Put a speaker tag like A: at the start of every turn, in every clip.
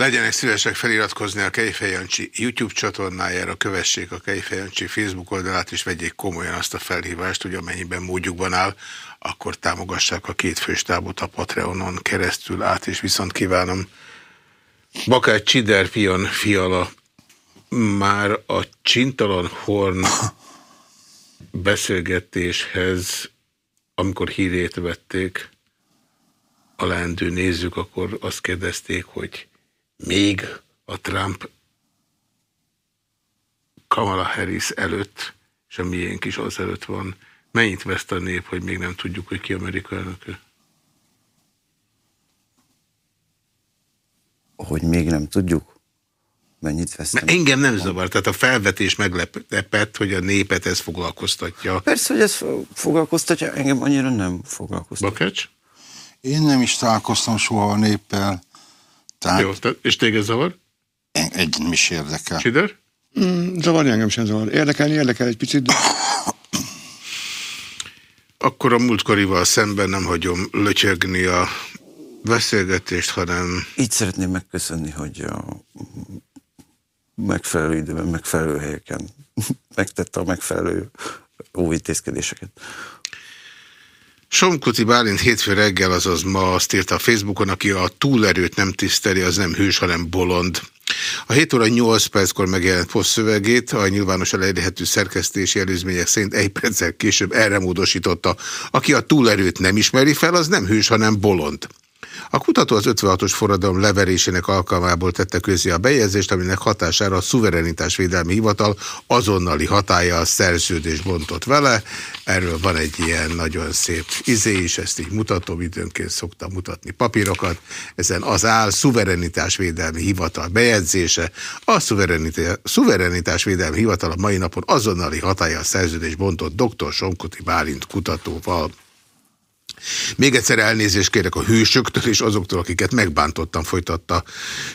A: Legyenek szívesek feliratkozni a Kejfej Jancsi YouTube csatornájára, kövessék a Kejfej Jancsi Facebook oldalát, és vegyék komolyan azt a felhívást, hogy amennyiben módjukban áll, akkor támogassák a két főstábot a Patreonon keresztül át, és viszont kívánom. Bakács Csider Pion Fiala már a Csintalan Horn beszélgetéshez, amikor hírét vették, a lendő nézzük, akkor azt kérdezték, hogy még a Trump Kamala Harris előtt, és a miénk is az előtt van, mennyit veszt a nép, hogy még nem tudjuk, hogy ki Amerika elnöke?
B: Hogy még nem tudjuk? Mennyit vesztem?
A: Mert engem nem zavar, tehát a felvetés meglepett, hogy a népet ez foglalkoztatja.
B: Persze, hogy ez foglalkoztatja, engem annyira nem foglalkoztatja.
A: Bakács?
C: Én nem is találkoztam soha a néppel.
A: Tehát Jó, és téged zavar?
C: Egy is érdekel.
A: Csider?
D: Mm, zavarni engem sem zavar. Érdekelni érdekel egy picit, de...
A: Akkor a múltkorival szemben nem hagyom lötyögni a beszélgetést, hanem...
B: Így szeretném megköszönni, hogy a megfelelő időben, megfelelő helyeken megtette a megfelelő óvintézkedéseket.
A: Somkuti Bálint hétfő reggel, azaz ma azt írta a Facebookon, aki a túlerőt nem tiszteli, az nem hős, hanem bolond. A 7 óra 8 perckor megjelent poszt szövegét, a nyilvános elérhető szerkesztési előzmények szerint egy perccel később erre módosította. Aki a túlerőt nem ismeri fel, az nem hős, hanem bolond. A kutató az 56-os forradalom leverésének alkalmából tette közé a bejegyzést, aminek hatására a szuverenitásvédelmi hivatal azonnali hatája a szerződés bontott vele. Erről van egy ilyen nagyon szép izé is, ezt így mutatom, időnként szoktam mutatni papírokat. Ezen az áll szuverenitásvédelmi hivatal bejegyzése. A szuverenitásvédelmi hivatal a mai napon azonnali hatája a szerződés bontott dr. Sonkuti Bálint kutatóval. Még egyszer elnézést kérek a hősöktől és azoktól, akiket megbántottam, folytatta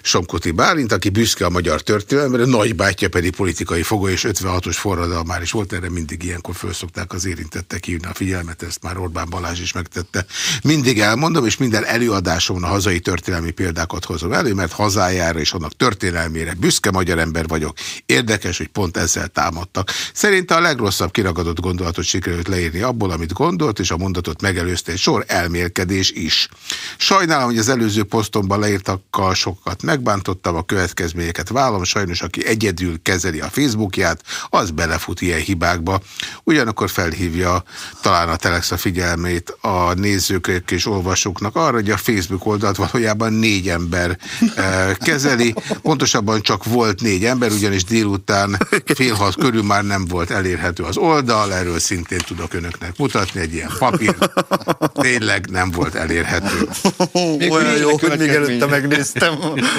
A: Somkoti Bálint, aki büszke a magyar történelemre, nagybátyja pedig politikai fogó, és 56-os forradal már is volt, erre mindig ilyenkor felszokták az érintettek hívni a figyelmet, ezt már Orbán Balázs is megtette. Mindig elmondom, és minden előadásomon a hazai történelmi példákat hozom elő, mert hazájára és annak történelmére büszke magyar ember vagyok. Érdekes, hogy pont ezzel támadtak. Szerinte a legrosszabb kiragadott gondolatot sikerült leírni abból, amit gondolt, és a mondatot megelőzte egy sor elmélkedés is. Sajnálom, hogy az előző posztomban leírtakkal sokat megbántottam, a következményeket vállom, sajnos aki egyedül kezeli a Facebookját, az belefut ilyen hibákba. Ugyanakkor felhívja talán a Telex a figyelmét a nézők és olvasóknak arra, hogy a Facebook oldalt valójában négy ember e, kezeli. Pontosabban csak volt négy ember, ugyanis délután fél hat körül már nem volt elérhető az oldal, erről szintén tudok önöknek mutatni, egy ilyen papír tényleg nem volt elérhető.
B: Még Olyan jó, hogy még előtte megnéztem.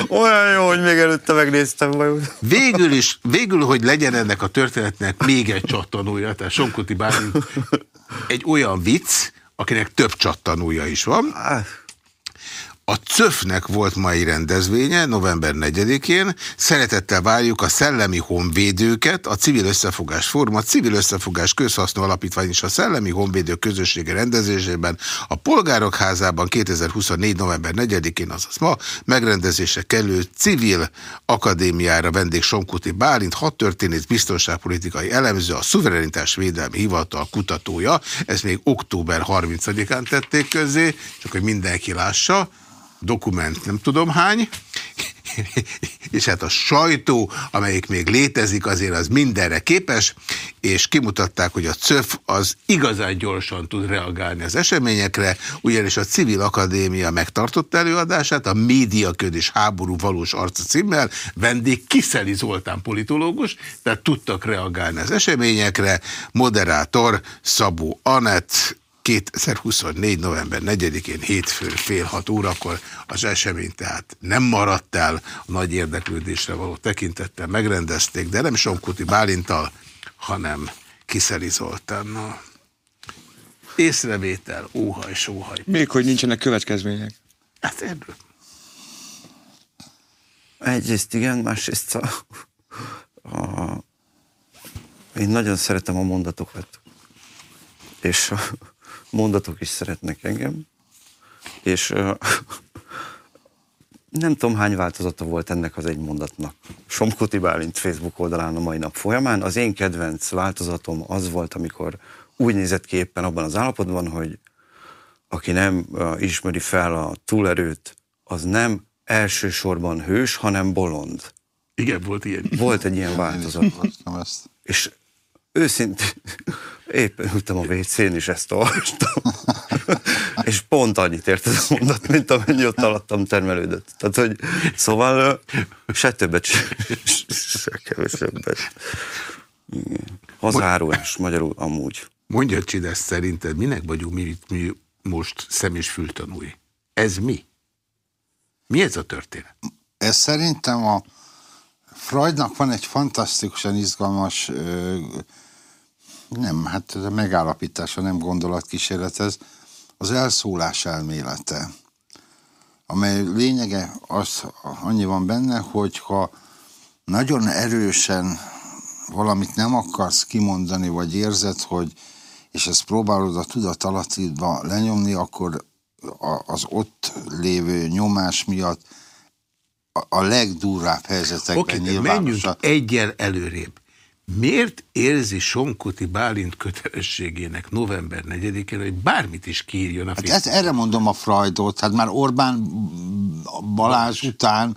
B: Olyan jó, hogy még előtte megnéztem.
A: Végül is, végül, hogy legyen ennek a történetnek még egy csattanója, tehát Sonkuti Bálint egy olyan vicc, akinek több csattanója is van. A CÖF-nek volt mai rendezvénye, november 4-én. Szeretettel várjuk a Szellemi Honvédőket, a Civil Összefogás Fórum, a Civil Összefogás Közhasznú Alapítvány és a Szellemi Honvédők közössége rendezésében a Polgárok Házában 2024. november 4-én, azaz ma megrendezése kerülő Civil Akadémiára vendég Sonkuti Bálint, hat biztonságpolitikai elemző, a Szuverenitás Védelmi Hivatal kutatója. Ezt még október 30-án tették közzé, csak hogy mindenki lássa dokument nem tudom hány, és hát a sajtó, amelyik még létezik, azért az mindenre képes, és kimutatták, hogy a CÖF az igazán gyorsan tud reagálni az eseményekre, ugyanis a Civil Akadémia megtartott előadását, a Médiaköd és háború valós arca címmel, vendég Kiszeli Zoltán politológus, tehát tudtak reagálni az eseményekre, moderátor Szabó Anett, 2024. november 4-én hétfő fél hat órakor az esemény tehát nem maradt el, a nagy érdeklődésre való tekintettel megrendezték, de nem Sonkuti Bálintal, hanem Kiszeli Zoltánnal. Észrevétel, óhaj, sóhaj.
D: Még hogy nincsenek következmények.
A: Hát erről.
B: Egyrészt igen, másrészt a, a, én nagyon szeretem a mondatokat. És a, mondatok is szeretnek engem, és uh, nem tudom hány változata volt ennek az egy mondatnak. Somkuti Bálint Facebook oldalán a mai nap folyamán. Az én kedvenc változatom az volt, amikor úgy nézett ki éppen abban az állapotban, hogy aki nem uh, ismeri fel a túlerőt, az nem elsősorban hős, hanem bolond.
A: Igen, volt ilyen.
B: Volt egy ilyen változat. És őszintén, éppen ültem a WC-n, és ezt olvastam. és pont annyit ért ez a mondat, mint amennyi ott alattam termelődött. Tehát, hogy szóval se többet, se, se kevesebbet. Igen. Hazárulás, magyarul amúgy.
A: Mondja, Csidesz, szerinted minek vagyunk mi, mi most szem és fültanúi? Ez mi? Mi ez a történet?
C: Ez szerintem a Freudnak van egy fantasztikusan izgalmas, ö, nem, hát ez a megállapítása, nem gondolatkísérlet, ez az elszólás elmélete, amely lényege az, annyi van benne, hogy ha nagyon erősen valamit nem akarsz kimondani, vagy érzed, hogy és ezt próbálod a tudat alattidba lenyomni, akkor az ott lévő nyomás miatt a, legdurrább helyzetekben
A: Oké, okay, menjünk egyel előrébb. Miért érzi Sonkuti Bálint kötelességének november 4-én, hogy bármit is kiírjon a
C: hát ez, Erre mondom a Freudot, hát már Orbán Balázs után...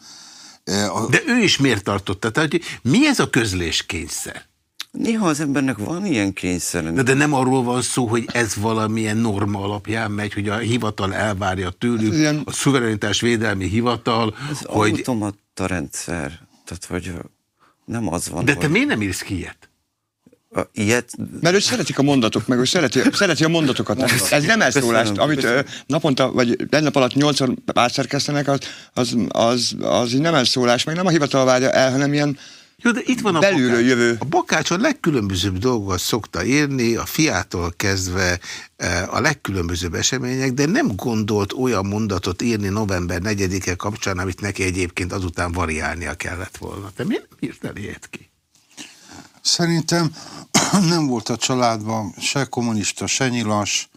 A: De ő is miért tartotta? Tehát, hogy mi ez a közléskényszer?
B: Néha az embernek van ilyen kényszer.
A: De, de nem arról van szó, hogy ez valamilyen norma alapján megy, hogy a hivatal elvárja tőlük, ilyen... a szuverenitás védelmi hivatal,
B: ez
A: hogy...
B: automata rendszer. Tehát, hogy nem az van,
A: De
B: hogy...
A: te miért nem írsz ki ilyet?
B: A, ilyet...
D: Mert ő szeretik a mondatok, meg ő szereti, szereti a mondatokat. Ez, ez nem elszólás, amit köszönöm. naponta, vagy egy nap alatt nyolcszor átszerkesztenek, az, az, az, az nem elszólás, meg nem a hivatal várja el, hanem ilyen
A: jó, de itt van a
D: belülről
A: bakács.
D: jövő.
A: A bakács a legkülönbözőbb dolgokat szokta írni, a fiától kezdve e, a legkülönbözőbb események, de nem gondolt olyan mondatot írni november 4-e kapcsán, amit neki egyébként azután variálnia kellett volna. Te miért nem írtál ilyet ki?
C: Szerintem nem volt a családban se kommunista, se nyilas,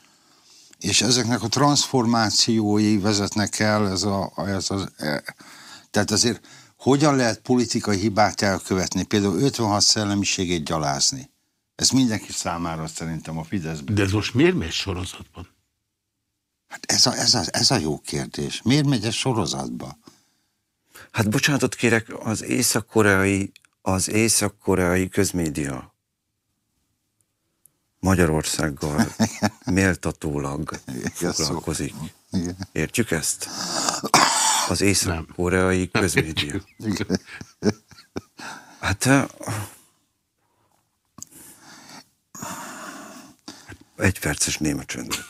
C: és ezeknek a transformációi vezetnek el, ez a, ez az, e, tehát azért hogyan lehet politikai hibát elkövetni, például 56 szellemiségét gyalázni. Ez mindenki számára szerintem a Fideszben.
A: De ez most miért megy sorozatban?
C: Hát ez a, ez, a, ez a jó kérdés. Miért megy ez sorozatba?
B: Hát bocsánatot kérek, az észak-koreai, az észak-koreai közmédia Magyarországgal méltatólag foglalkozik. Értjük ezt? Az észak-koreai közmédia. Hát egy perces néma csöndet.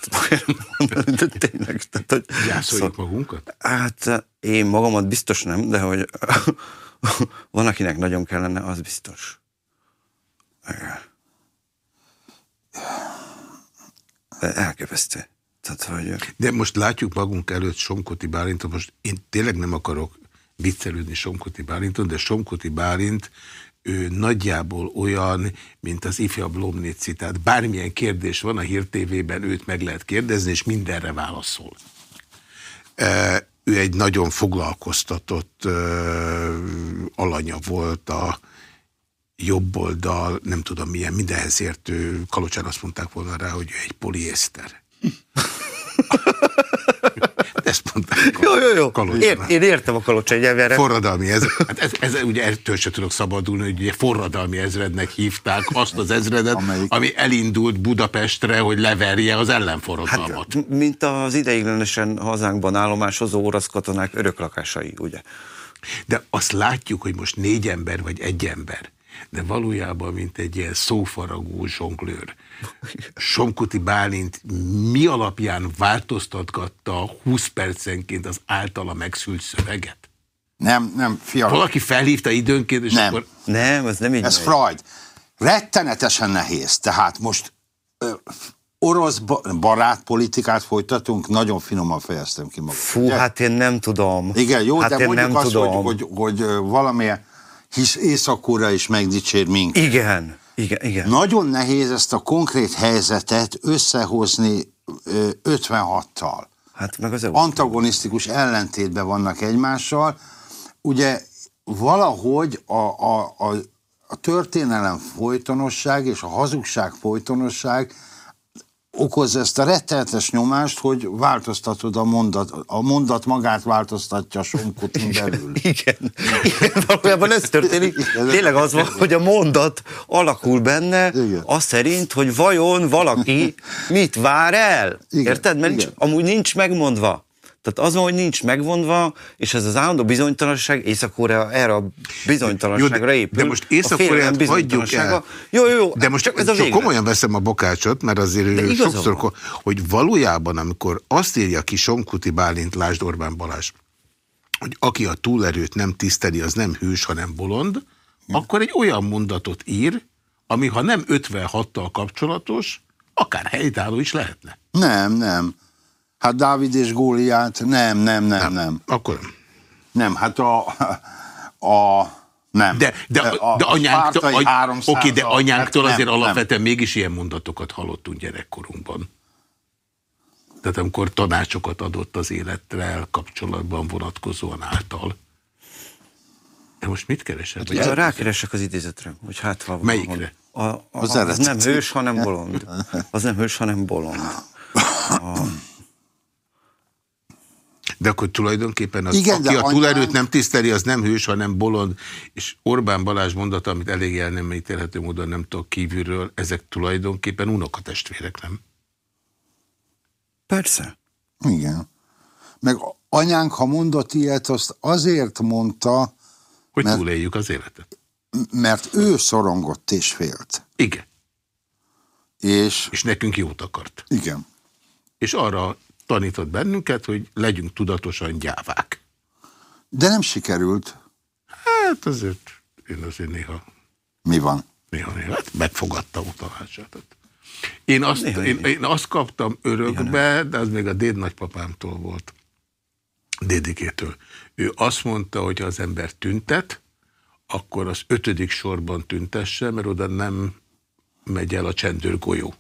B: de tényleg. Tehát, hogy,
A: Gyászoljuk szóval, magunkat?
B: Hát én magamat biztos nem, de hogy van, akinek nagyon kellene, az biztos. Elképesztő. Tehát, hogy...
A: De most látjuk magunk előtt Somkoti Bálintot, most én tényleg nem akarok viccelődni Somkoti Bálinton, de Somkoti Bálint ő nagyjából olyan, mint az ifjabb Lomnici, tehát bármilyen kérdés van a Hír TV-ben, őt meg lehet kérdezni, és mindenre válaszol. Ő egy nagyon foglalkoztatott alanya volt a jobb oldal, nem tudom milyen, mindenhez értő, Kalocsán azt mondták volna rá, hogy ő egy poliészter. Ezt mondták.
B: Jó, jó, jó. Ér, én értem a kalocsai nyelvjára.
A: Forradalmi ezred. Hát ez, ez, ugye ettől se tudok szabadulni, hogy ugye forradalmi ezrednek hívták azt az ezredet, Amelyik... ami elindult Budapestre, hogy leverje az ellenforradalmat.
B: Hát, mint az ideiglenesen hazánkban állomásozó orosz katonák öröklakásai, ugye?
A: De azt látjuk, hogy most négy ember vagy egy ember, de valójában mint egy ilyen szófaragó zsonglőr Somkuti Bálint mi alapján változtatgatta 20 percenként az általa megszült szöveget?
C: Nem, nem, fiam.
A: Valaki felhívta időnként, és
B: nem.
A: akkor...
B: Nem, ez nem így
C: Ez megy. Freud. Rettenetesen nehéz. Tehát most ö, orosz barát politikát folytatunk, nagyon finoman fejeztem ki magam.
B: Fú, ugye? hát én nem tudom.
C: Igen, jó,
B: hát
C: de mondjuk nem azt, tudom. hogy, hogy, hogy valamilyen hisz észak is megdicsér minket.
B: Igen. Igen, igen.
C: Nagyon nehéz ezt a konkrét helyzetet összehozni 56-tal.
B: Hát meg az
C: antagonisztikus ellentétben vannak egymással. Ugye valahogy a, a, a, a történelem folytonosság és a hazugság folytonosság okoz ezt a rettenetes nyomást, hogy változtatod a mondat, a mondat magát változtatja a somkotin belül.
B: Igen. Igen, valójában ez történik. Tényleg az van, hogy a mondat alakul benne,
C: Igen.
B: az szerint, hogy vajon valaki mit vár el.
C: Igen,
B: Érted? Mert
C: igen.
B: nincs, amúgy nincs megmondva. Tehát az van, hogy nincs megvonva, és ez az állandó bizonytalanság, Észak-Korea erre a bizonytalanságra
A: Jó, de-
B: épül.
A: de most Észak-Koreát
B: bizonytalansága.
A: el.
B: Jó, jó, jó.
A: De most
B: csak
A: ez
B: a
A: csak komolyan veszem a bokácsot, mert azért ő
B: igaza
A: sokszor,
B: van.
A: hogy valójában, amikor azt írja ki Somkuti Bálint, Lásd Orbán Balázs, hogy aki a túlerőt nem tiszteli, az nem hős, hanem bolond, akkor egy olyan mondatot ír, ami ha nem 56-tal kapcsolatos, akár helytálló is lehetne.
C: Nem, nem. Hát Dávid és Góliát, nem, nem, nem, nem.
A: Akkor nem.
C: Nem, hát a... a nem.
A: De, de,
C: A
A: de anyánktól, any,
C: 300
A: oké, de anyánktól
C: hát
A: azért
C: nem, nem.
A: alapvetően mégis ilyen mondatokat hallottunk gyerekkorunkban. Tehát amikor tanácsokat adott az életre kapcsolatban vonatkozóan által. De most mit keresed? Vagy
B: Ja, rákeresek az idézetre, hogy hát ha
A: Melyikre?
B: A, a,
C: Az
B: az, az nem hős, hanem bolond. Az nem hős, hanem bolond.
A: De akkor tulajdonképpen az,
C: Igen,
A: aki
C: de
A: a
C: anyánk-
A: túlerőt nem tiszteli, az nem hős, hanem bolond, és Orbán Balázs mondata, amit elég el nem ítélhető módon nem tudok kívülről, ezek tulajdonképpen unokatestvérek, nem?
B: Persze.
C: Igen. Meg anyánk, ha mondott ilyet, azt azért mondta,
A: Hogy
C: Mert-
A: túléljük az életet.
C: mert ő szorongott és félt.
A: Igen.
C: És
A: És nekünk jót akart.
C: igen.
A: És arra tanított bennünket, hogy legyünk tudatosan gyávák.
C: De nem sikerült.
A: Hát azért én azért néha,
C: Mi van?
A: néha, néha hát megfogadtam a tanácsát. Én azt,
B: Néha
A: én-
B: én
A: azt kaptam örökbe, de az még a déd nagypapámtól volt. Dédikétől. Ő azt mondta, hogy ha az ember tüntet, akkor az ötödik sorban tüntesse, mert oda nem megy el a csendőr golyó.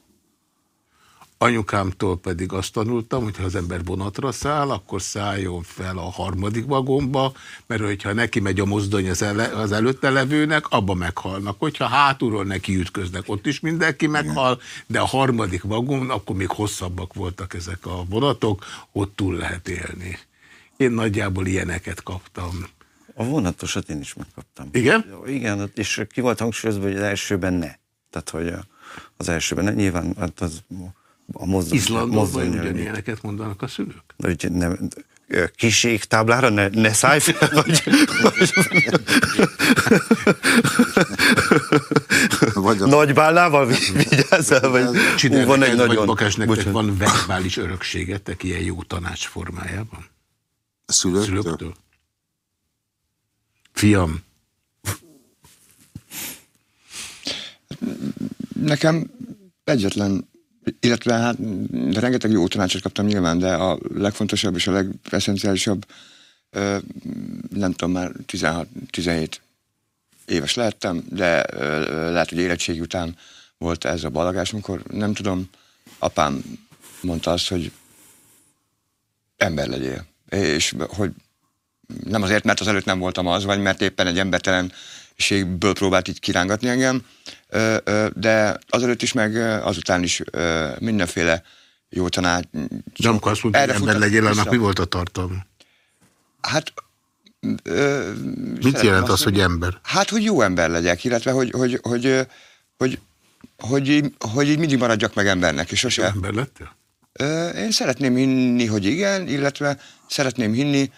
A: Anyukámtól pedig azt tanultam, hogy ha az ember vonatra száll, akkor szálljon fel a harmadik vagomba, mert hogyha neki megy a mozdony az, ele, az előtte levőnek, abba meghalnak. Hogyha hátulról neki ütköznek, ott is mindenki meghal, de a harmadik vagon, akkor még hosszabbak voltak ezek a vonatok, ott túl lehet élni. Én nagyjából ilyeneket kaptam.
B: A vonatosat én is megkaptam.
A: Igen?
B: Igen, és ki volt hangsúlyozva, hogy az elsőben ne. Tehát, hogy az elsőben ne. Nyilván hát az a mozdony. Előtt.
A: ugyanilyeneket mondanak a szülők?
B: Hogy ne, kis égtáblára ne, ne szállj fel, vagy,
C: Vagy a,
B: nagy bálnával vi- vigyázzál, vagy
A: Csinálj
B: Ú, van egy nagyon...
A: Bakás, nektek
B: Bocsánat.
A: van verbális örökségetek ilyen jó tanács formájában?
C: szülőktől.
A: Szülőktől? Fiam,
D: Nekem egyetlen, illetve hát rengeteg jó tanácsot kaptam nyilván, de a legfontosabb és a legesszenciálisabb, ö, nem tudom, már 16-17 éves lehettem, de lehet, hogy érettségi után volt ez a balagás, amikor nem tudom, apám mondta azt, hogy ember legyél. És hogy nem azért, mert az előtt nem voltam az, vagy mert éppen egy embertelenségből próbált így kirángatni engem, de azelőtt is, meg azután is mindenféle jó tanács.
A: de amikor azt mondta, hogy ember legyél, annak mi volt a tartalma?
D: Hát, ö,
A: Mit jelent az, hogy ember?
D: Hát, hogy jó ember legyek, illetve, hogy, hogy, hogy, hogy, hogy, hogy, így, hogy így mindig maradjak meg embernek, és sose...
A: Ember lettél?
D: Ö, Én szeretném hinni, hogy igen, illetve szeretném hinni,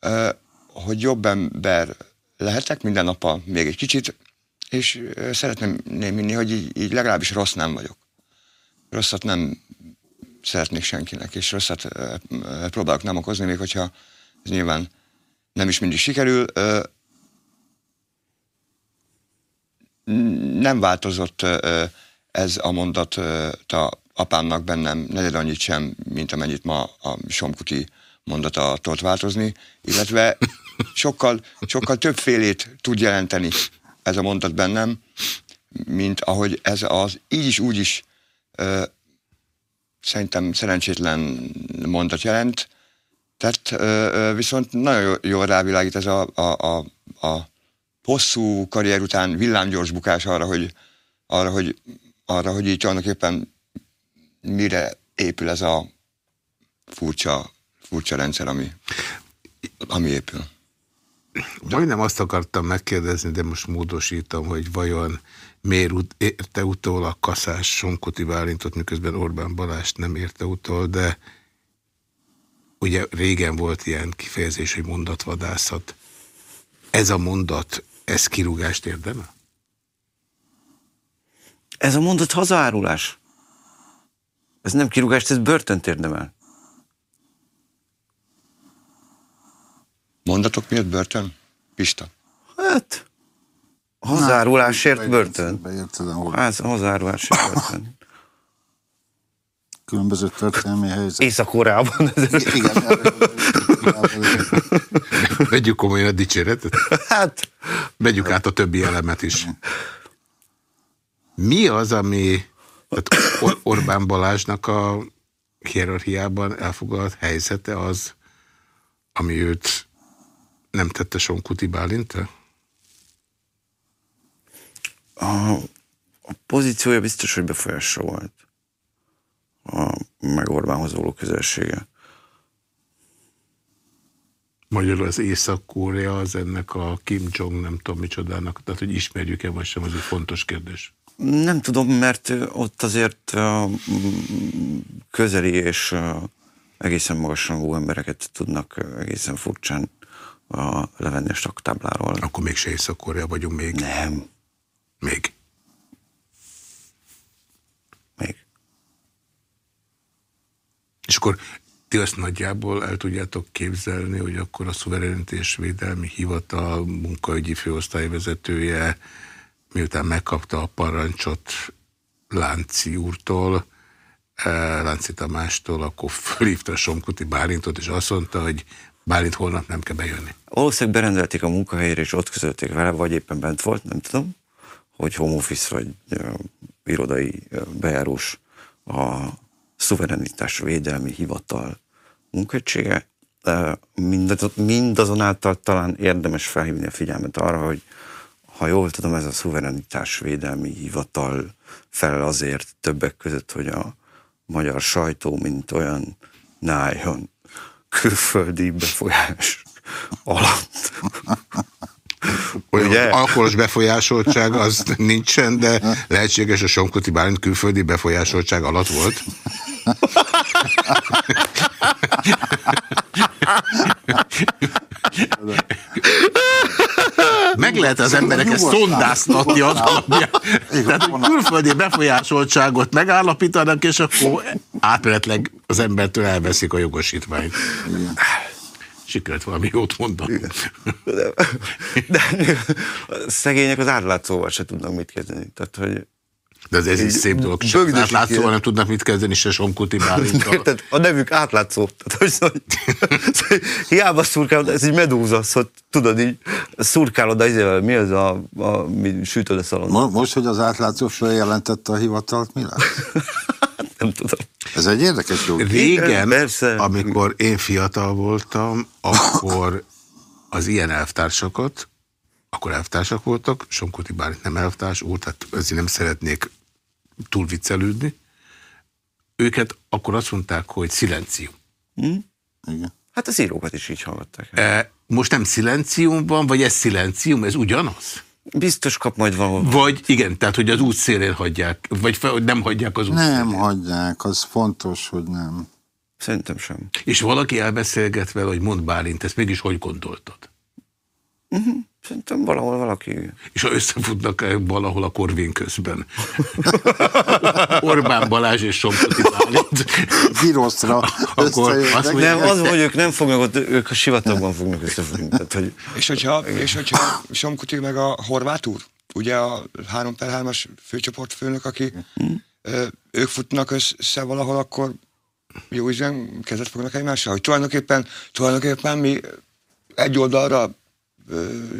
D: ö, hogy jobb ember lehetek minden nappal még egy kicsit, és szeretném hinni, hogy így, így legalábbis rossz nem vagyok. Rosszat nem szeretnék senkinek, és rosszat próbálok nem okozni, még hogyha ez nyilván nem is mindig sikerül. Nem változott ez a mondat a apámnak bennem negyed annyit sem, mint amennyit ma a Somkuti mondata tudott változni, illetve sokkal, sokkal többfélét tud jelenteni ez a mondat bennem, mint ahogy ez az így is úgy is ö, szerintem szerencsétlen mondat jelent. Tehát ö, viszont nagyon jól rávilágít ez a, a, a, a hosszú karrier után villámgyors bukás arra, hogy, arra, hogy, arra, hogy így tulajdonképpen mire épül ez a furcsa, furcsa rendszer, ami, ami épül.
A: Majdnem azt akartam megkérdezni, de most módosítom, hogy vajon miért érte utol a kaszás Sonkoti Válintot, miközben Orbán Balást nem érte utol, de ugye régen volt ilyen kifejezés, hogy mondatvadászat. Ez a mondat, ez kirúgást érdemel?
B: Ez a mondat hazárulás. Ez nem kirúgást, ez börtönt érdemel.
D: Mondatok miatt börtön? Pista?
B: Hát, hazárulásért börtön.
C: Hát,
B: hazárulásért börtön.
C: Különböző történelmi helyzet.
B: Észak-Koreában.
C: Igen.
A: Vegyük komolyan a dicséretet?
B: Hát.
A: Vegyük át a többi elemet is. Mi az, ami tehát Or Orbán Balázsnak a hierarchiában elfogadott helyzete az, ami őt nem tette Sonkuti Bálintre?
B: A, a pozíciója biztos, hogy befolyása volt. A meg Orbánhoz való közelsége.
A: Magyarul az Észak-Korea az ennek a Kim Jong nem tudom micsodának, tehát hogy ismerjük-e vagy sem, az egy fontos kérdés.
B: Nem tudom, mert ott azért közeli és egészen magas rangú embereket tudnak egészen furcsán a staktábláról.
A: Akkor még se észak vagyunk még.
B: Nem.
A: Még.
B: Még.
A: És akkor ti azt nagyjából el tudjátok képzelni, hogy akkor a szuverenitás védelmi hivatal munkaügyi főosztályvezetője miután megkapta a parancsot Lánci úrtól, eh, Lánci Tamástól, akkor felhívta Somkuti Bálintot, és azt mondta, hogy Bálint holnap nem kell bejönni.
B: Valószínűleg berendelték a munkahelyére, és ott közölték vele, vagy éppen bent volt, nem tudom, hogy home office vagy uh, irodai uh, bejárós a szuverenitás védelmi hivatal munkaegysége. Uh, mindazonáltal talán érdemes felhívni a figyelmet arra, hogy ha jól tudom, ez a szuverenitás védelmi hivatal fel azért többek között, hogy a magyar sajtó, mint olyan nájon külföldi befolyás alatt.
A: Olyan Ugye? alkoholos befolyásoltság az nincsen, de lehetséges a Somkoti Bálint külföldi befolyásoltság alatt volt. Meg lehet az embereket szondáztatni az alapján. Tehát külföldi befolyásoltságot megállapítanak, és akkor átmenetleg az embertől elveszik a jogosítványt. Sikerült valami jót mondani.
B: De, de szegények az átlátszóval se tudnak mit kezdeni. Tehát, hogy
A: de ez, ez is szép dolog. Sem átlátszóval nem tudnak mit kezdeni, se Somkuti Bálintal.
B: Tehát a nevük átlátszó. Tehát, hogy szóval, hiába szurkálod, ez egy medúza, szóval tudod így, szurkálod, az, mi az a, a mi sütöd a szalon.
C: Most, hogy az átlátszó feljelentette a hivatalt, mi lesz?
B: nem tudom.
C: Ez egy érdekes jó.
A: Régen, persze. amikor én fiatal voltam, akkor az ilyen elvtársakat, akkor elvtársak voltak, Somkuti Bálint nem elvtárs úr, tehát ezért nem szeretnék túl viccelődni. Őket akkor azt mondták, hogy szilencium.
B: Hm? Igen. Hát az írókat is így hallgatták.
A: E, most nem szilenciumban, vagy ez szilencium, ez ugyanaz?
B: Biztos kap majd valahol.
A: Vagy igen, tehát hogy az út szélén hagyják, vagy nem hagyják az út
C: Nem szélén. hagyják, az fontos, hogy nem.
B: Szerintem sem.
A: És valaki elbeszélget vele, hogy mond Bálint, ezt mégis hogy gondoltad?
B: Uh mhm. -huh. Szerintem valahol valaki.
A: És ha összefutnak -e valahol a korvén közben. Orbán Balázs és Somkoti Bálint.
C: Viroszra.
A: Akkor
B: azt mondja, nem, az, hogy ők nem fognak ott, ők a sivatagban fognak összefutni. Tehát, hogy...
D: és, hogyha, és hogyha Somkoti meg a horvát úr, ugye a 3 per 3-as főcsoport főnök, aki hmm. ők futnak össze valahol, akkor jó ízben kezet fognak egymással, hogy tulajdonképpen, tulajdonképpen mi egy oldalra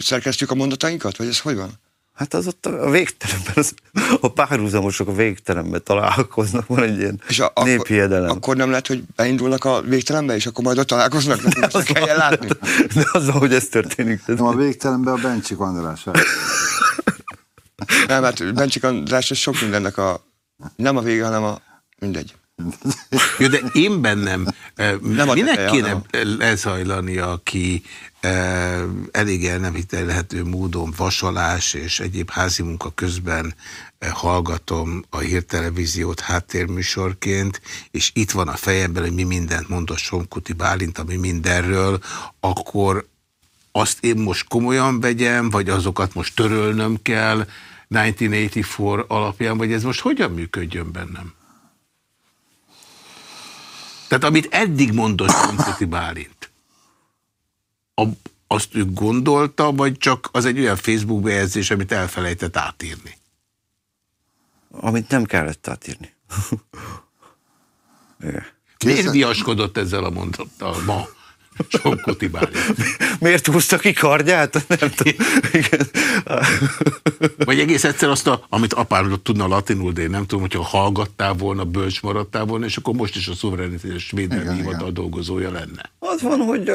D: szerkesztjük a mondatainkat, vagy ez hogy van?
B: Hát az ott a végtelenben, az, a párhuzamosok a végtelenben találkoznak, van egy ilyen
D: És a,
B: néphiedelem.
D: akkor, akkor nem lehet, hogy beindulnak a végtelenbe, és akkor majd ott találkoznak, nekünk azt kelljen látni.
B: De az, ahogy ez történik.
C: Nem a végtelenben a Bencsik András.
D: Nem, hát Bencsik András, sok mindennek a, nem a vége, hanem a, mindegy.
A: Jó, de én bennem, eh,
D: Nem a
A: minek
D: teteje,
A: kéne
D: hanem-
A: lezajlani, aki eh, elég el nem hitelhető módon vasalás és egyéb házi munka közben eh, hallgatom a hírtelevíziót háttérműsorként, és itt van a fejemben, hogy mi mindent mond a Somkuti Bálint, ami mindenről, akkor azt én most komolyan vegyem, vagy azokat most törölnöm kell 1984 alapján, vagy ez most hogyan működjön bennem? Tehát amit eddig mondott Somkuti Bálint, a, azt ő gondolta, vagy csak az egy olyan Facebook bejegyzés, amit elfelejtett átírni?
B: Amit nem kellett átírni.
A: Miért viaskodott ezzel a mondattal ma Somkuti Bálint?
B: Miért húzta ki kardját? Nem tudom. Igen.
A: Vagy egész egyszer azt, a, amit apám tudna latinul, de én nem tudom, hogyha hallgattál volna, bölcs maradtál volna, és akkor most is a szuverenitás védelmi hivatal dolgozója lenne.
B: Az van, hogy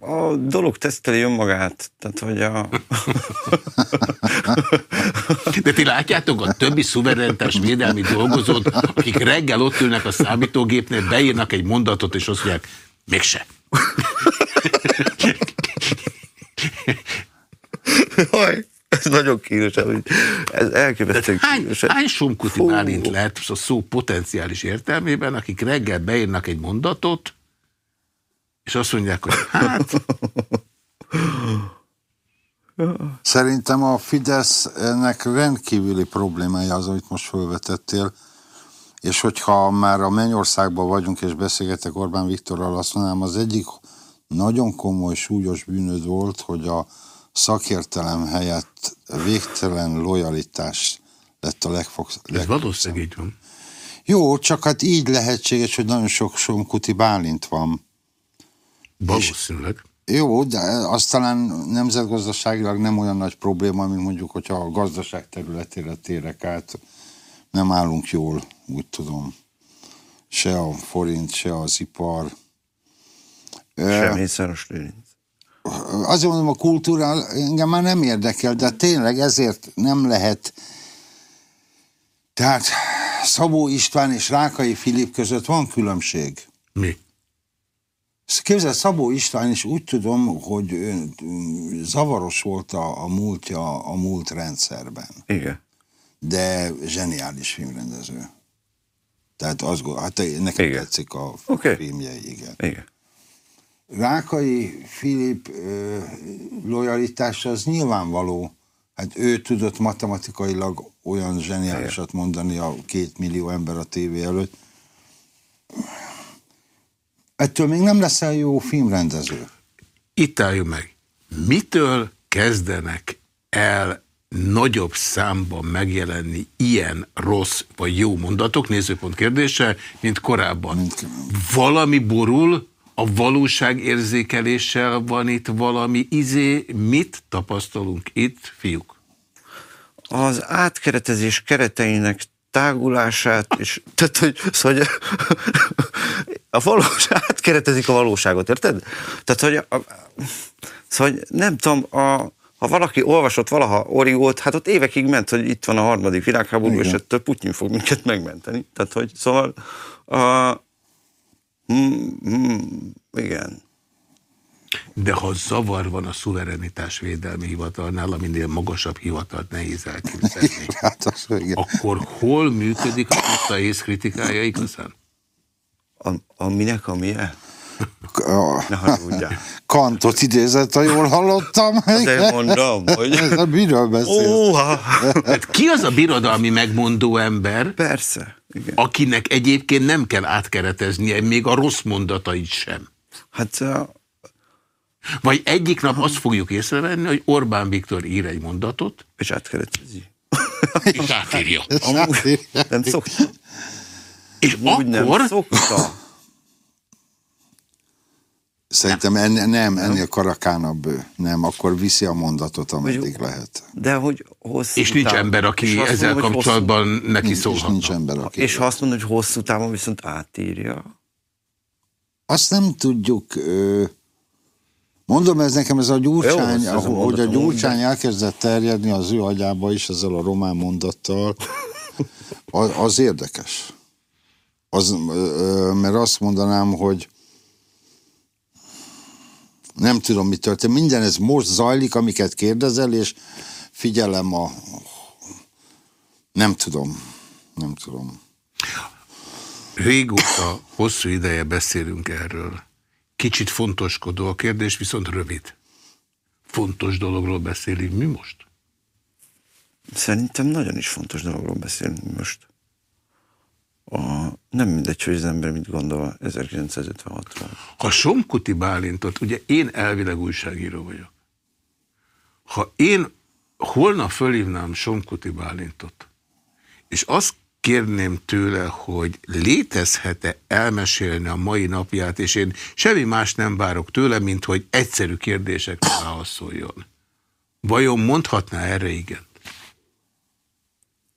B: a dolog teszteli önmagát. Tehát, hogy a...
A: De ti látjátok a többi szuverenitás védelmi dolgozót, akik reggel ott ülnek a számítógépnél, beírnak egy mondatot, és azt mondják, mégse.
B: Jaj, ez nagyon kínos. hogy Ez elképesztő
A: Hány,
B: kínos.
A: hány somkuti
B: Fú.
A: Bálint lehet a szó potenciális értelmében, akik reggel beírnak egy mondatot, és azt mondják, hogy hát,
C: Szerintem a Fidesznek rendkívüli problémája az, amit most felvetettél, és hogyha már a Mennyországban vagyunk és beszélgetek Orbán Viktorral, azt mondanám, az egyik nagyon komoly, súlyos bűnöd volt, hogy a szakértelem helyett végtelen lojalitás lett a legfog...
A: ez valószínűleg így van.
C: Jó, csak hát így lehetséges, hogy nagyon sok Somkuti Bálint van.
A: Valószínűleg.
C: Jó, de az talán nemzetgazdaságilag nem olyan nagy probléma, mint mondjuk, hogyha a gazdaság területére térek át, nem állunk jól, úgy tudom. Se a forint, se az ipar.
B: Sem Mészáros Lőrinc.
C: Azért mondom, a kultúra engem már nem érdekel, de tényleg ezért nem lehet. Tehát Szabó István és Rákai Filip között van különbség.
A: Mi?
C: Képzeld, Szabó István is úgy tudom, hogy mm, zavaros volt a, a múltja a múlt rendszerben,
B: Igen.
C: de zseniális filmrendező. Tehát az, hát nekem
B: Igen.
C: tetszik a
B: Oké.
C: filmjei, igen.
B: Igen.
C: Rákai Filip ö, lojalitása az nyilvánvaló. Hát ő tudott matematikailag olyan zseniálisat mondani a két millió ember a tévé előtt. Ettől még nem leszel jó filmrendező.
A: Itt álljunk meg. Mitől kezdenek el nagyobb számban megjelenni ilyen rossz vagy jó mondatok, nézőpont kérdése, mint korábban? Valami borul, a valóság érzékeléssel van itt valami izé, mit tapasztalunk itt, fiúk?
B: Az átkeretezés kereteinek tágulását, és tehát, hogy, szóval, a valós, átkeretezik a valóságot, érted? Tehát, hogy a, szóval, nem tudom, a, ha valaki olvasott valaha Oriót, hát ott évekig ment, hogy itt van a harmadik világháború,
C: Igen.
B: és ettől Putyin fog minket megmenteni. Tehát, hogy szóval, a, hmm, hmm, igen.
A: De ha zavar van a szuverenitás védelmi hivatalnál, aminél magasabb hivatalt nehéz elképzelni,
C: Hát az, igen.
A: akkor hol működik a tiszta ész kritikája igazán?
B: A, a minek a milyen?
C: A. Kantot idézett, ha jól hallottam.
B: De mondom, hogy...
C: Ez miről beszél?
B: Óha!
A: Hát ki az a birodalmi megmondó ember,
B: Persze, igen.
A: akinek egyébként nem kell átkereteznie még a rossz mondatait sem?
B: Hát a-
A: Vagy egyik nap azt fogjuk észrevenni, hogy Orbán Viktor ír egy mondatot,
B: és átkeretezi.
A: és átírja.
B: Amúgy nem szokta.
A: És
B: Úgy nem
A: akkor
B: szokta.
C: Szerintem ennél, nem, ennél karakánabb ő. Nem, akkor viszi a mondatot, ameddig lehet.
B: De hogy hosszú
A: És nincs
B: távon-
A: ember, aki ezzel
B: mondom, hogy
A: kapcsolatban neki
C: Nincs, és nincs ember, aki...
B: Hosszú, és ha azt mondod, hogy hosszú távon viszont átírja,
C: Azt nem tudjuk... ö, Mondom, ez nekem ez a gyurcsány,
B: Jó,
C: hogy a gyurcsány elkezdett terjedni az ő agyába is ezzel a román mondattal, az, az érdekes. Az, mert azt mondanám, hogy nem tudom, mi történt. Minden ez most zajlik, amiket kérdezel, és figyelem a... Nem tudom. Nem tudom.
A: Régóta, hosszú ideje beszélünk erről. Kicsit fontoskodó a kérdés, viszont rövid. Fontos dologról beszélünk mi most?
B: szerintem nagyon is fontos dologról beszélünk most. A, nem mindegy, hogy az ember mit gondol 1956-ról.
A: Ha Somkuti Bálintot, ugye én elvileg újságíró vagyok. Ha én holnap fölhívnám Somkuti Bálintot, és azt kérném tőle, hogy létezhet-e elmesélni a mai napját, és én semmi más nem várok tőle, mint hogy egyszerű kérdésekre válaszoljon. Vajon mondhatná erre igen?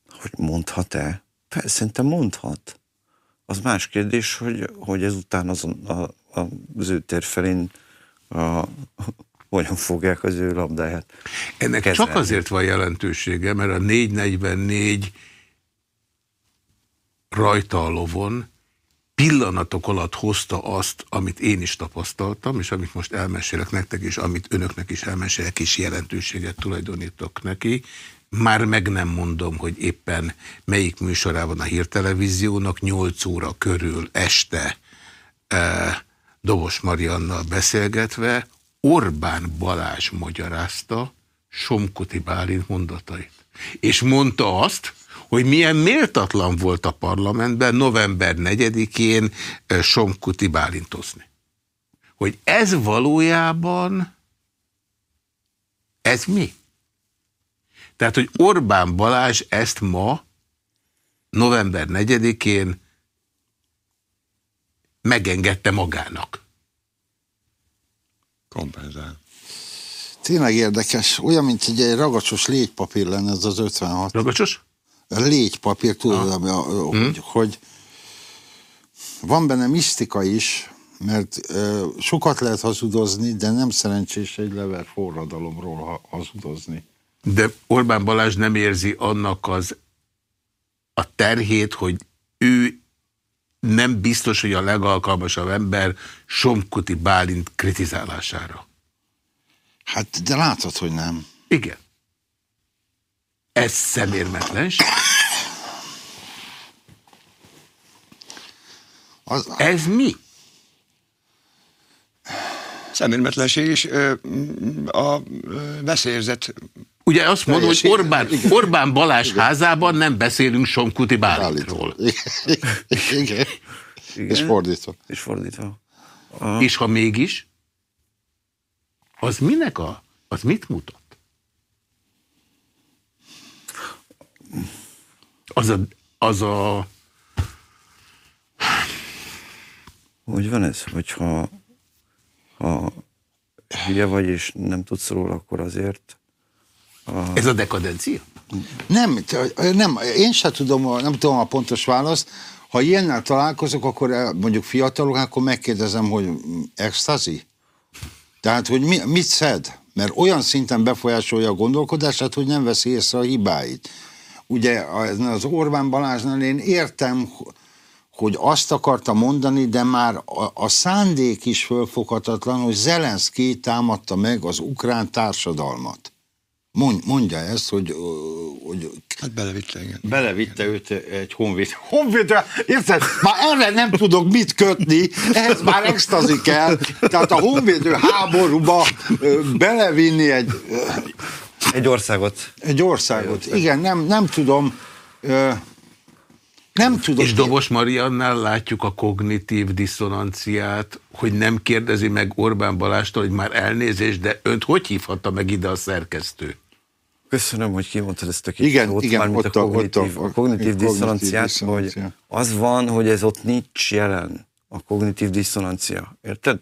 B: Hogy mondhat-e? Szerintem mondhat. Az más kérdés, hogy, hogy ezután azon a, a, az ő tér felén a, hogyan fogják az ő labdáját.
A: Ennek
B: kezelni.
A: csak azért van jelentősége, mert a 444 rajta a lovon pillanatok alatt hozta azt, amit én is tapasztaltam, és amit most elmesélek nektek, és amit önöknek is elmesélek, és jelentőséget tulajdonítok neki. Már meg nem mondom, hogy éppen melyik műsorában a hírtelevíziónak 8 óra körül este eh, Dobos Mariannal beszélgetve Orbán Balázs magyarázta Somkuti Bálint mondatait. És mondta azt, hogy milyen méltatlan volt a parlamentben november 4-én eh, Somkuti Bálintozni. Hogy ez valójában, ez mi? Tehát, hogy Orbán Balázs ezt ma, november 4-én megengedte magának.
D: Kompenzál.
C: Tényleg érdekes. Olyan, mint egy, egy ragacsos légypapír lenne ez az 56.
A: Ragacsos?
C: légypapír, tudod, ami a, hogy, hogy van benne misztika is, mert ö, sokat lehet hazudozni, de nem szerencsés egy lever forradalomról ha, hazudozni.
A: De Orbán Balázs nem érzi annak az a terhét, hogy ő nem biztos, hogy a legalkalmasabb ember Somkuti Bálint kritizálására.
C: Hát, de látod, hogy nem.
A: Igen. Ez szemérmetlenség.
C: Az,
A: Ez mi?
D: Szemérmetlenség is ö, a veszélyérzet
A: Ugye azt mondom, hogy Orbán,
C: igen.
A: Orbán Balázs házában nem beszélünk Somkuti Bálintról.
C: Igen. Igen.
B: Igen.
C: És fordítva.
B: És fordítva.
A: És ha mégis, az minek a, az mit mutat? Az a, az a
B: Hogy van ez? Hogyha ha hülye vagy, és nem tudsz róla, akkor azért
A: ez a dekadencia?
C: Nem, nem, én sem tudom, nem tudom a pontos választ. Ha ilyennel találkozok, akkor el- mondjuk fiatalok, akkor megkérdezem, hogy extazi? Tehát, hogy mi, mit szed? Mert olyan szinten befolyásolja a gondolkodását, hogy nem veszi észre a hibáit. Ugye az Orbán Balázsnál én értem, hogy azt akarta mondani, de már a, a szándék is fölfoghatatlan, hogy Zelenszky támadta meg az ukrán társadalmat. Mond, mondja ezt, hogy, hogy
D: hát belevitte, igen.
C: belevitte őt egy honvéd. Honvédre, érted? Már erre nem tudok mit kötni, ehhez már extazi kell. Tehát a honvédő háborúba belevinni egy,
B: egy országot
C: egy országot. Igen, nem, nem tudom. Nem tudom.
A: És Dobos Mariannál látjuk a kognitív diszonanciát, hogy nem kérdezi meg Orbán Balástól, hogy már elnézést, de önt hogy hívhatta meg ide a szerkesztő?
B: Köszönöm, hogy kimondtad ezt a kis
C: Igen,
B: szót,
C: igen,
B: mármint
C: ott
B: a
C: a- ott
B: kognitív,
C: a-
B: a,
C: a-
B: kognitív
C: kognitív
B: diszonanciát, hogy
C: diszonancia.
B: az van, hogy ez ott nincs jelen, a kognitív diszonancia. Érted?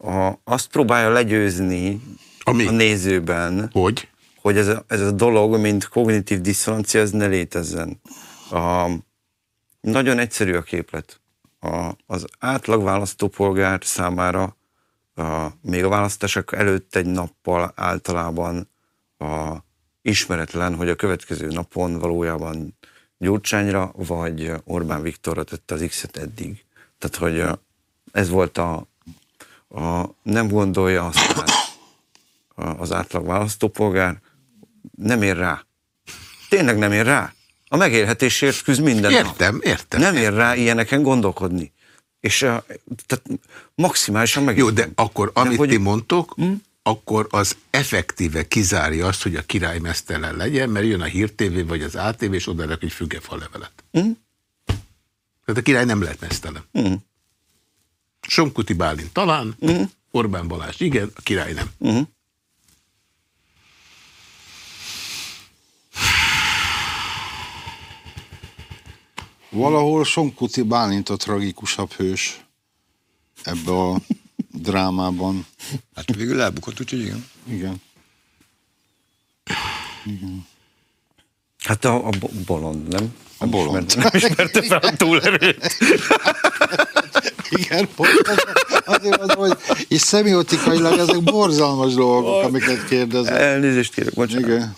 B: a, azt próbálja legyőzni
A: Ami?
B: a nézőben,
A: Hogy?
B: hogy ez a, ez a dolog, mint kognitív diszonancia, ez ne létezzen. A, nagyon egyszerű a képlet. A, az átlag választópolgár számára a, még a választások előtt egy nappal általában a, ismeretlen, hogy a következő napon valójában Gyurcsányra vagy Orbán Viktorra tette az X-et eddig. Tehát, hogy ez volt a, a nem gondolja azt át a- az átlag választópolgár, nem ér rá. Tényleg nem ér rá. A megélhetésért küzd minden nap.
A: Értem, értem.
B: Nem ér rá ilyeneken gondolkodni. És a, tehát maximálisan meg.
A: Jó, de akkor amit
B: hogy-
A: ti mondtok, akkor az effektíve kizárja azt, hogy a király mesztelen legyen, mert jön a Hír TV vagy az ATV, és oda rak egy fügefa levelet. Tehát a király nem lehet mesztelen. Somkuti Bálint talán, Orbán Balázs igen, a király nem.
C: Valahol Sonkuti Bálint a tragikusabb hős ebbe a drámában.
D: Hát végül elbukott, úgyhogy igen.
C: Igen.
B: Hát a, a bo- bolond, nem?
C: A bolond.
B: Ismerte, nem ismerte fel a túlerőt.
C: Igen, pont az- azért mondom, hogy és szemiotikailag ezek borzalmas dolgok, amiket kérdezek.
B: Elnézést kérek, bocsánat.
C: Igen.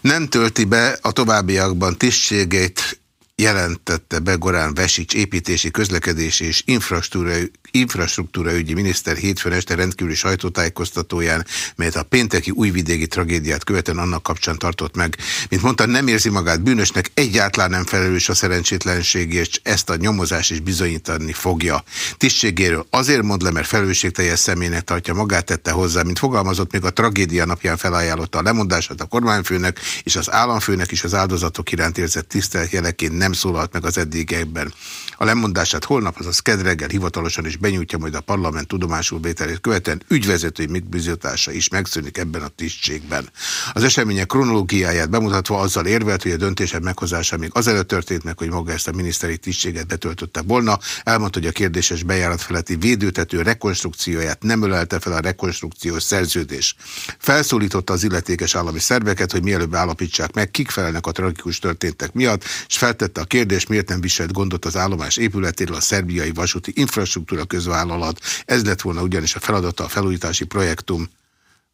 A: Nem tölti be a továbbiakban tisztségeit jelentette be Gorán Vesics építési, közlekedési és infrastruktúra, infrastruktúra ügyi miniszter hétfőn este rendkívüli sajtótájékoztatóján, melyet a pénteki újvidéki tragédiát követően annak kapcsán tartott meg. Mint mondta, nem érzi magát bűnösnek, egyáltalán nem felelős a szerencsétlenségért, és ezt a nyomozás is bizonyítani fogja. Tisztségéről azért mond le, mert felelősségteljes személynek tartja magát, tette hozzá, mint fogalmazott, még a tragédia napján felajánlotta a lemondását a kormányfőnek és az államfőnek is az áldozatok iránt érzett tisztelet jeleként nem szólalt meg az eddigekben. A lemondását holnap, azaz kedd reggel hivatalosan is benyújtja majd a parlament tudomásul vételét követően ügyvezetői megbízatása is megszűnik ebben a tisztségben. Az események kronológiáját bemutatva azzal érvelt, hogy a döntések meghozása még azelőtt történt meg, hogy maga ezt a miniszteri tisztséget betöltötte volna. Elmondta, hogy a kérdéses bejárat feletti védőtető rekonstrukcióját nem ölelte fel a rekonstrukciós szerződés. Felszólította az illetékes állami szerveket, hogy mielőbb állapítsák meg, kik felelnek a tragikus történtek miatt, és feltette a kérdést, miért nem viselt gondot az állomás épületéről a szerbiai vasúti infrastruktúra közvállalat. Ez lett volna ugyanis a feladata a felújítási projektum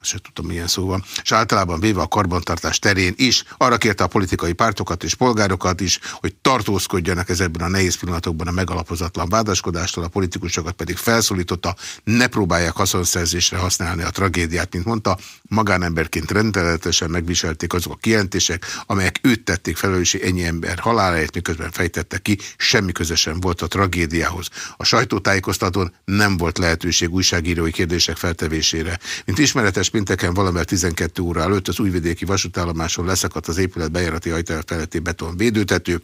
A: azt sem tudtam, milyen szó van, és általában véve a karbantartás terén is, arra kérte a politikai pártokat és polgárokat is, hogy tartózkodjanak ezekben a nehéz pillanatokban a megalapozatlan vádaskodástól, a politikusokat pedig felszólította, ne próbálják haszonszerzésre használni a tragédiát, mint mondta, magánemberként rendeletesen megviselték azok a kijelentések, amelyek őt tették felelőssé ennyi ember haláláért, miközben fejtette ki, semmi közösen volt a tragédiához. A sajtótájékoztatón nem volt lehetőség újságírói kérdések feltevésére. Mint ismeretes pénteken valamely 12 óra előtt az újvidéki vasútállomáson leszakadt az épület bejárati ajtaja feletti beton védőtető,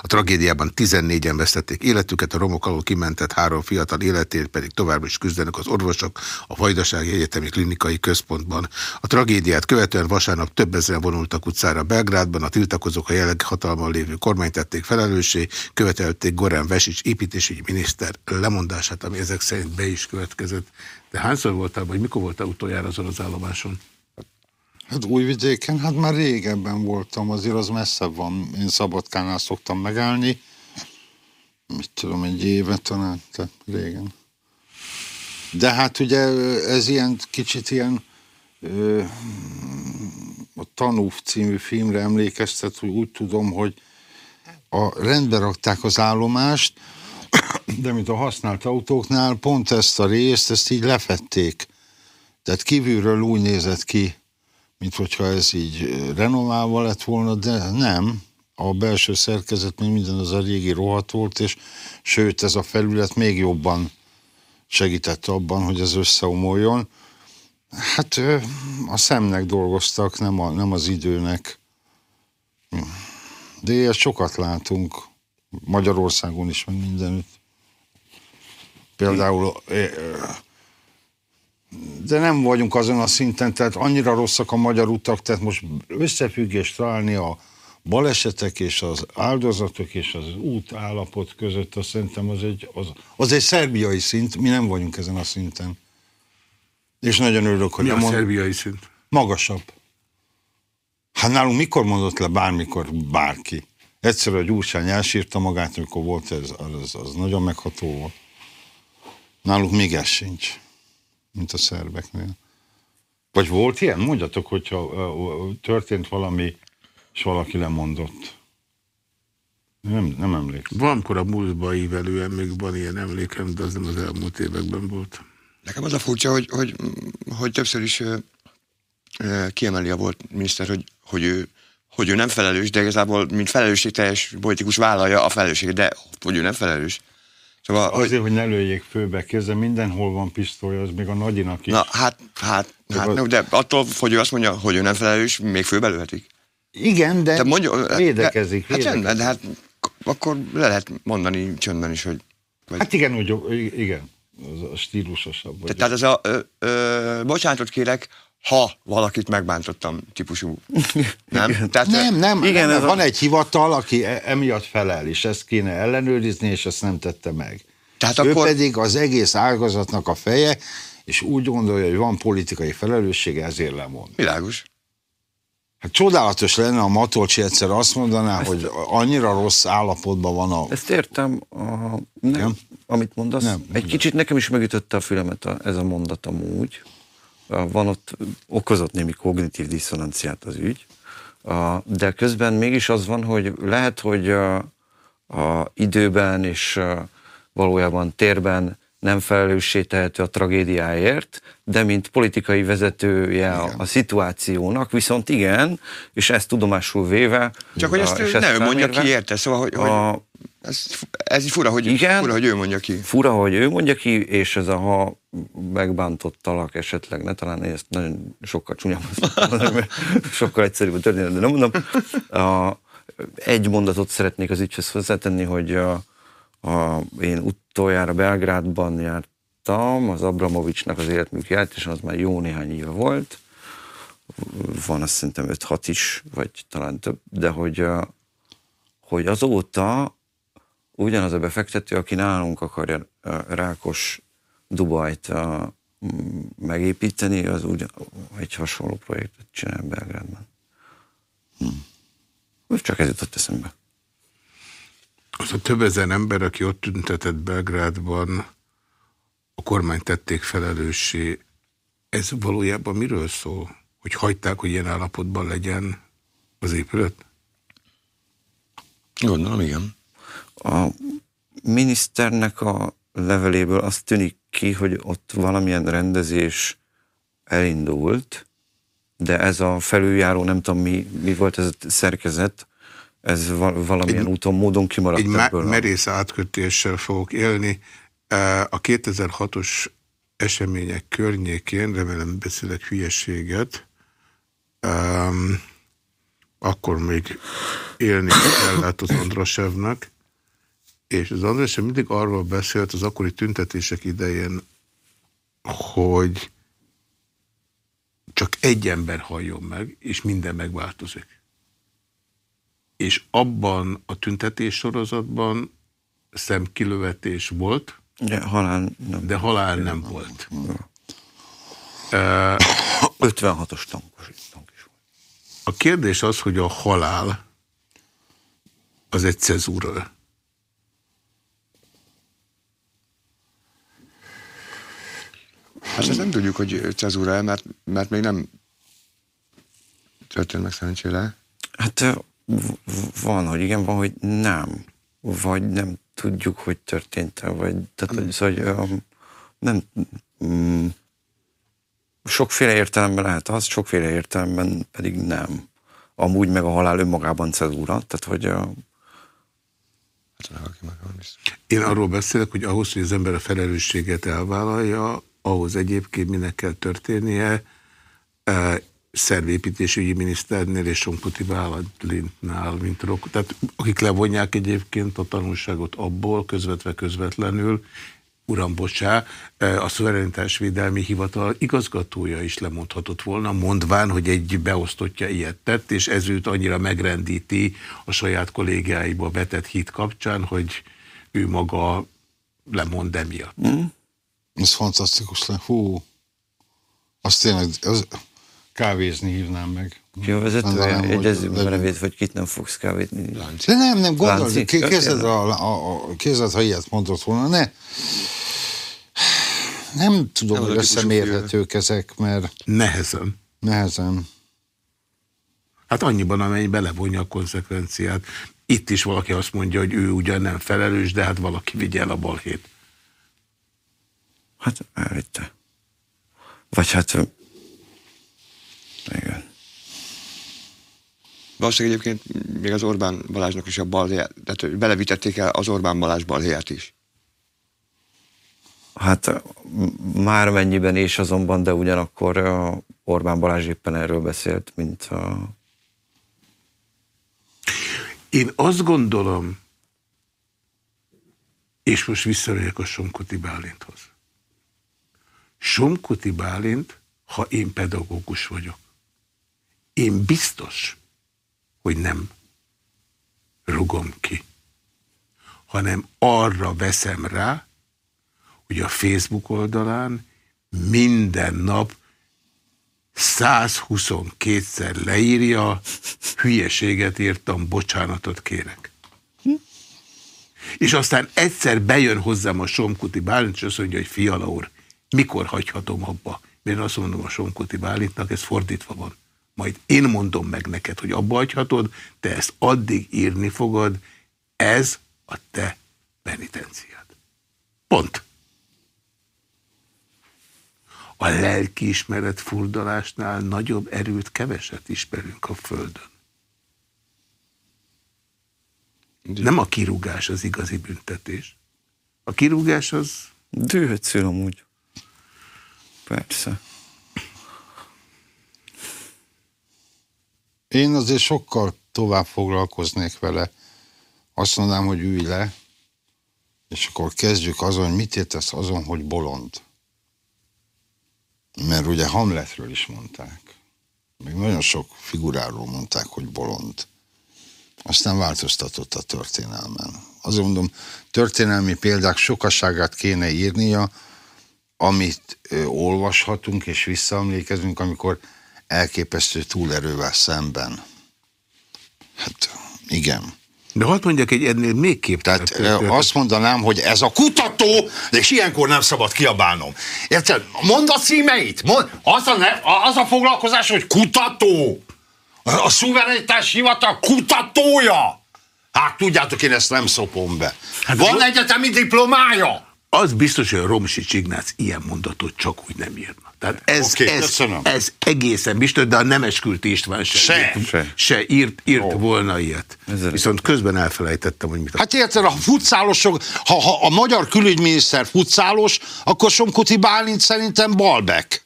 A: a tragédiában 14-en vesztették életüket, a romok alól kimentett három fiatal életét pedig továbbra is küzdenek az orvosok a Vajdasági Egyetemi Klinikai Központban. A tragédiát követően vasárnap több ezeren vonultak utcára Belgrádban, a tiltakozók a jelenleg hatalmon lévő kormányt tették felelőssé, követelték Goran Vesics építésügyi miniszter lemondását, ami ezek szerint be is következett. De hányszor voltál, vagy mikor voltál utoljára azon az állomáson?
C: Hát Újvidéken, hát már régebben voltam, azért az messze van. Én Szabadkánál szoktam megállni. Mit tudom, egy éve talán, tehát régen. De hát ugye ez ilyen kicsit ilyen ö, a Tanúf című filmre emlékeztet, hogy úgy tudom, hogy a, rendbe rakták az állomást, de mint a használt autóknál, pont ezt a részt, ezt így lefették. Tehát kívülről úgy nézett ki, mint hogyha ez így renoválva lett volna, de nem. A belső szerkezet még minden az a régi rohadt volt, és sőt, ez a felület még jobban segített abban, hogy ez összeomoljon. Hát a szemnek dolgoztak, nem, a, nem az időnek. De ilyet sokat látunk. Magyarországon is, meg mindenütt. Például de nem vagyunk azon a szinten, tehát annyira rosszak a magyar utak, tehát most összefüggést találni a balesetek és az áldozatok és az út állapot között, azt szerintem az egy, az, az egy szerbiai szint, mi nem vagyunk ezen a szinten. És nagyon örülök, hogy
A: Mi a
C: mond-
A: szerbiai szint?
C: magasabb. Hát nálunk mikor mondott le bármikor bárki? Egyszer a Gyurcsány elsírta magát, amikor volt ez, az, az nagyon megható volt. Náluk még ez sincs, mint a szerbeknél. Vagy volt ilyen? Mondjatok, hogyha történt valami, és valaki lemondott. Nem, nem emlékszem.
A: Valamikor a múltba ívelően még van ilyen emlékem, de az nem az elmúlt években volt.
D: Nekem az a furcsa, hogy, hogy, hogy többször is kiemeli a volt miniszter, hogy, hogy, ő, hogy ő nem felelős, de igazából, mint felelősségteljes politikus vállalja a felelősséget, de hogy ő nem felelős. Szóval, hogy,
C: Azért, hogy ne lőjék főbe kézzel, mindenhol van pisztoly, az még a nagyinak is.
D: na, hát, hát, hát no, de attól, hogy ő azt mondja, hogy ő nem felelős, még főbelőhetik.
C: Igen, de
D: De mondja,
C: védekezik.
D: Hát
C: védekezik.
D: rendben, de hát akkor le lehet mondani csöndben is, hogy... hogy
C: Hát igen, úgy, igen, az a stílusosabb. Vagy.
D: Te, tehát ez a ö, ö, bocsánatot kérek, ha valakit megbántottam típusú. Nem? Tehát,
C: nem, nem,
B: Igen,
C: igen,
B: ez
C: nem,
B: a-
C: van egy hivatal, aki e- emiatt felel, és ezt kéne ellenőrizni, és ezt nem tette meg.
D: Tehát
C: ő
D: akkor-
C: pedig az egész ágazatnak a feje, és úgy gondolja, hogy van politikai felelőssége, ezért lemond.
D: Világos.
C: Hát csodálatos lenne, a Matolcsi egyszer azt mondaná, hogy annyira rossz állapotban van a...
B: Ezt értem, a, nem,
C: Nem?
B: amit mondasz.
C: Nem,
B: Egy kicsit nekem is megütötte a fülemet a, ez a mondat amúgy. A, Van ott, okozott némi kognitív diszonanciát az ügy, a, de közben mégis az van, hogy lehet, hogy a, a időben és a, valójában térben nem felelőssé tehető a tragédiáért, de mint politikai vezetője a, a szituációnak, viszont igen, és ezt tudomásul véve...
D: Csak hogy
B: a-
D: ezt,
B: és
D: ő ne ő mondja ki, érte? Szóval, hogy, hogy
B: a,
D: ez, ez így fura, hogy,
B: Igen.
D: fura, hogy ő mondja ki.
B: Fura, hogy ő mondja ki, és ez a ha megbántottalak esetleg, ne talán én ezt nagyon sokkal mondom, mert sokkal egyszerűbb a történet, de nem mondom. A, egy mondatot szeretnék az ügyhöz hozzátenni, hogy a, a, én utoljára Belgrádban jártam, az Abramovicsnak az életműk és az már jó néhány éve volt. Van azt szerintem 5-6 is, vagy talán több, de hogy, hogy azóta ugyanaz a befektető, aki nálunk akarja Rákos Dubajt megépíteni, az úgy egy hasonló projektet csinál Belgrádban. Hm. Csak ez jutott eszembe.
A: Az a több ezer ember, aki ott tüntetett Belgrádban, a kormány tették felelőssé. Ez valójában miről szól? Hogy hagyták, hogy ilyen állapotban legyen az épület?
D: Gondolom, igen.
B: A miniszternek a leveléből azt tűnik ki, hogy ott valamilyen rendezés elindult, de ez a felüljáró, nem tudom mi, mi volt ez a szerkezet, ez val- valamilyen
A: Egy-
B: úton, módon kimaradt
A: Egy
B: ebből. a-
A: merész átkötéssel fogok élni. E, A 2006-os események környékén, remélem beszélek hülyeséget, um, akkor még élni kellett az Andrasevnek, és az Andrasev mindig arról beszélt az akkori tüntetések idején, hogy csak egy ember halljon meg, és minden megváltozik. És abban a tüntetés sorozatban szemkilövetés volt,
B: De halál nem.
A: de halál nem volt.
B: 56-os tankos, tank is volt.
A: A kérdés az, hogy a halál az egy cezúra.
D: Hát ezt nem tudjuk, hogy cezúra mert, mert még nem történt meg szerencsére.
B: Hát van, hogy igen, van, hogy nem. Vagy nem tudjuk, hogy történt-e, vagy tehát, hogy, szóval, hogy um, nem, mm, sokféle értelemben lehet az, sokféle értelemben pedig nem. Amúgy meg a halál önmagában cezúra, tehát hogy uh.
A: Én arról beszélek, hogy ahhoz, hogy az ember a felelősséget elvállalja, ahhoz egyébként minek kell történnie, szervépítésügyi miniszternél és Sonputi Válintnál, mint rok, tehát akik levonják egyébként a tanulságot abból, közvetve közvetlenül, uram, bocsá, a szuverenitásvédelmi hivatal igazgatója is lemondhatott volna, mondván, hogy egy beosztottja ilyet tett, és ezőt annyira megrendíti a saját kollégáiba vetett hit kapcsán, hogy ő maga lemond emiatt. Mm.
C: Ez fantasztikus le. Hú, azt tényleg, az, kávézni hívnám meg.
B: Ki a vezető? Egyezzük nevét, vagy kit nem fogsz kávézni.
C: De nem, nem, gondolj, kézed, a, a, a, ha ilyet mondott volna, ne. Nem tudom, nem hogy összemérhetők ezek, mert...
A: Nehezen.
C: Nehezen.
A: Hát annyiban, amely belevonja a konzekvenciát. Itt is valaki azt mondja, hogy ő ugyan nem felelős, de hát valaki vigye el a balhét.
B: Hát elvitte. Vagy hát... Igen.
D: Valószínűleg egyébként még az Orbán Balázsnak is a balhéját, tehát belevitették el az Orbán Balázs balhéját is.
B: Hát már mennyiben és azonban, de ugyanakkor Orbán Balázs éppen erről beszélt, mint a...
A: Én azt gondolom, és most visszamegyek a Somkuti Bálinthoz. Somkuti Bálint, ha én pedagógus vagyok, én biztos, hogy nem rugom ki, hanem arra veszem rá, hogy a Facebook oldalán minden nap 122-szer leírja, hülyeséget írtam, bocsánatot kérek. Hm? És aztán egyszer bejön hozzám a Somkuti Bálint, és azt mondja, hogy Fiala úr, mikor hagyhatom abba? Mert azt mondom a Somkuti Bálintnak, ez fordítva van. Majd én mondom meg neked, hogy abba hagyhatod, te ezt addig írni fogod, ez a te penitenciád. Pont. A lelkiismeret furdalásnál nagyobb erőt keveset ismerünk a Földön. Nem a kirúgás az igazi büntetés. A kirúgás az...
B: Dühötszül amúgy. Persze.
C: Én azért sokkal tovább foglalkoznék vele. Azt mondanám, hogy ülj le, és akkor kezdjük azon, hogy mit értesz azon, hogy bolond. Mert ugye Hamletről is mondták. Még nagyon sok figuráról mondták, hogy bolond. Aztán változtatott a történelmen. Azért mondom, történelmi példák sokaságát kéne írnia, amit ö, olvashatunk és visszaemlékezünk, amikor elképesztő túlerővel szemben. Hát igen.
A: De hadd mondjak egy ennél még kép.
C: Tehát azt mondanám, hogy ez a kutató, és ilyenkor nem szabad kiabálnom. Érted? Mondd a címeit! Mond, az, a ne, az a foglalkozás, hogy kutató! A szuverenitás hivatal kutatója! Hát tudjátok, én ezt nem szopom be. Hát Van egyetemi diplomája?
A: Az biztos, hogy a Romsics Ignác ilyen mondatot csak úgy nem írna. Tehát ez, okay, ez, ez egészen biztos, de a Nemeskült István se, se, írt, se. se írt, írt oh. volna ilyet. Ezzel Viszont közben elfelejtettem, hogy mit...
C: Hát érted, a futszálosok, ha, ha a magyar külügyminiszter futszálos, akkor Somkuti Bálint szerintem balbek.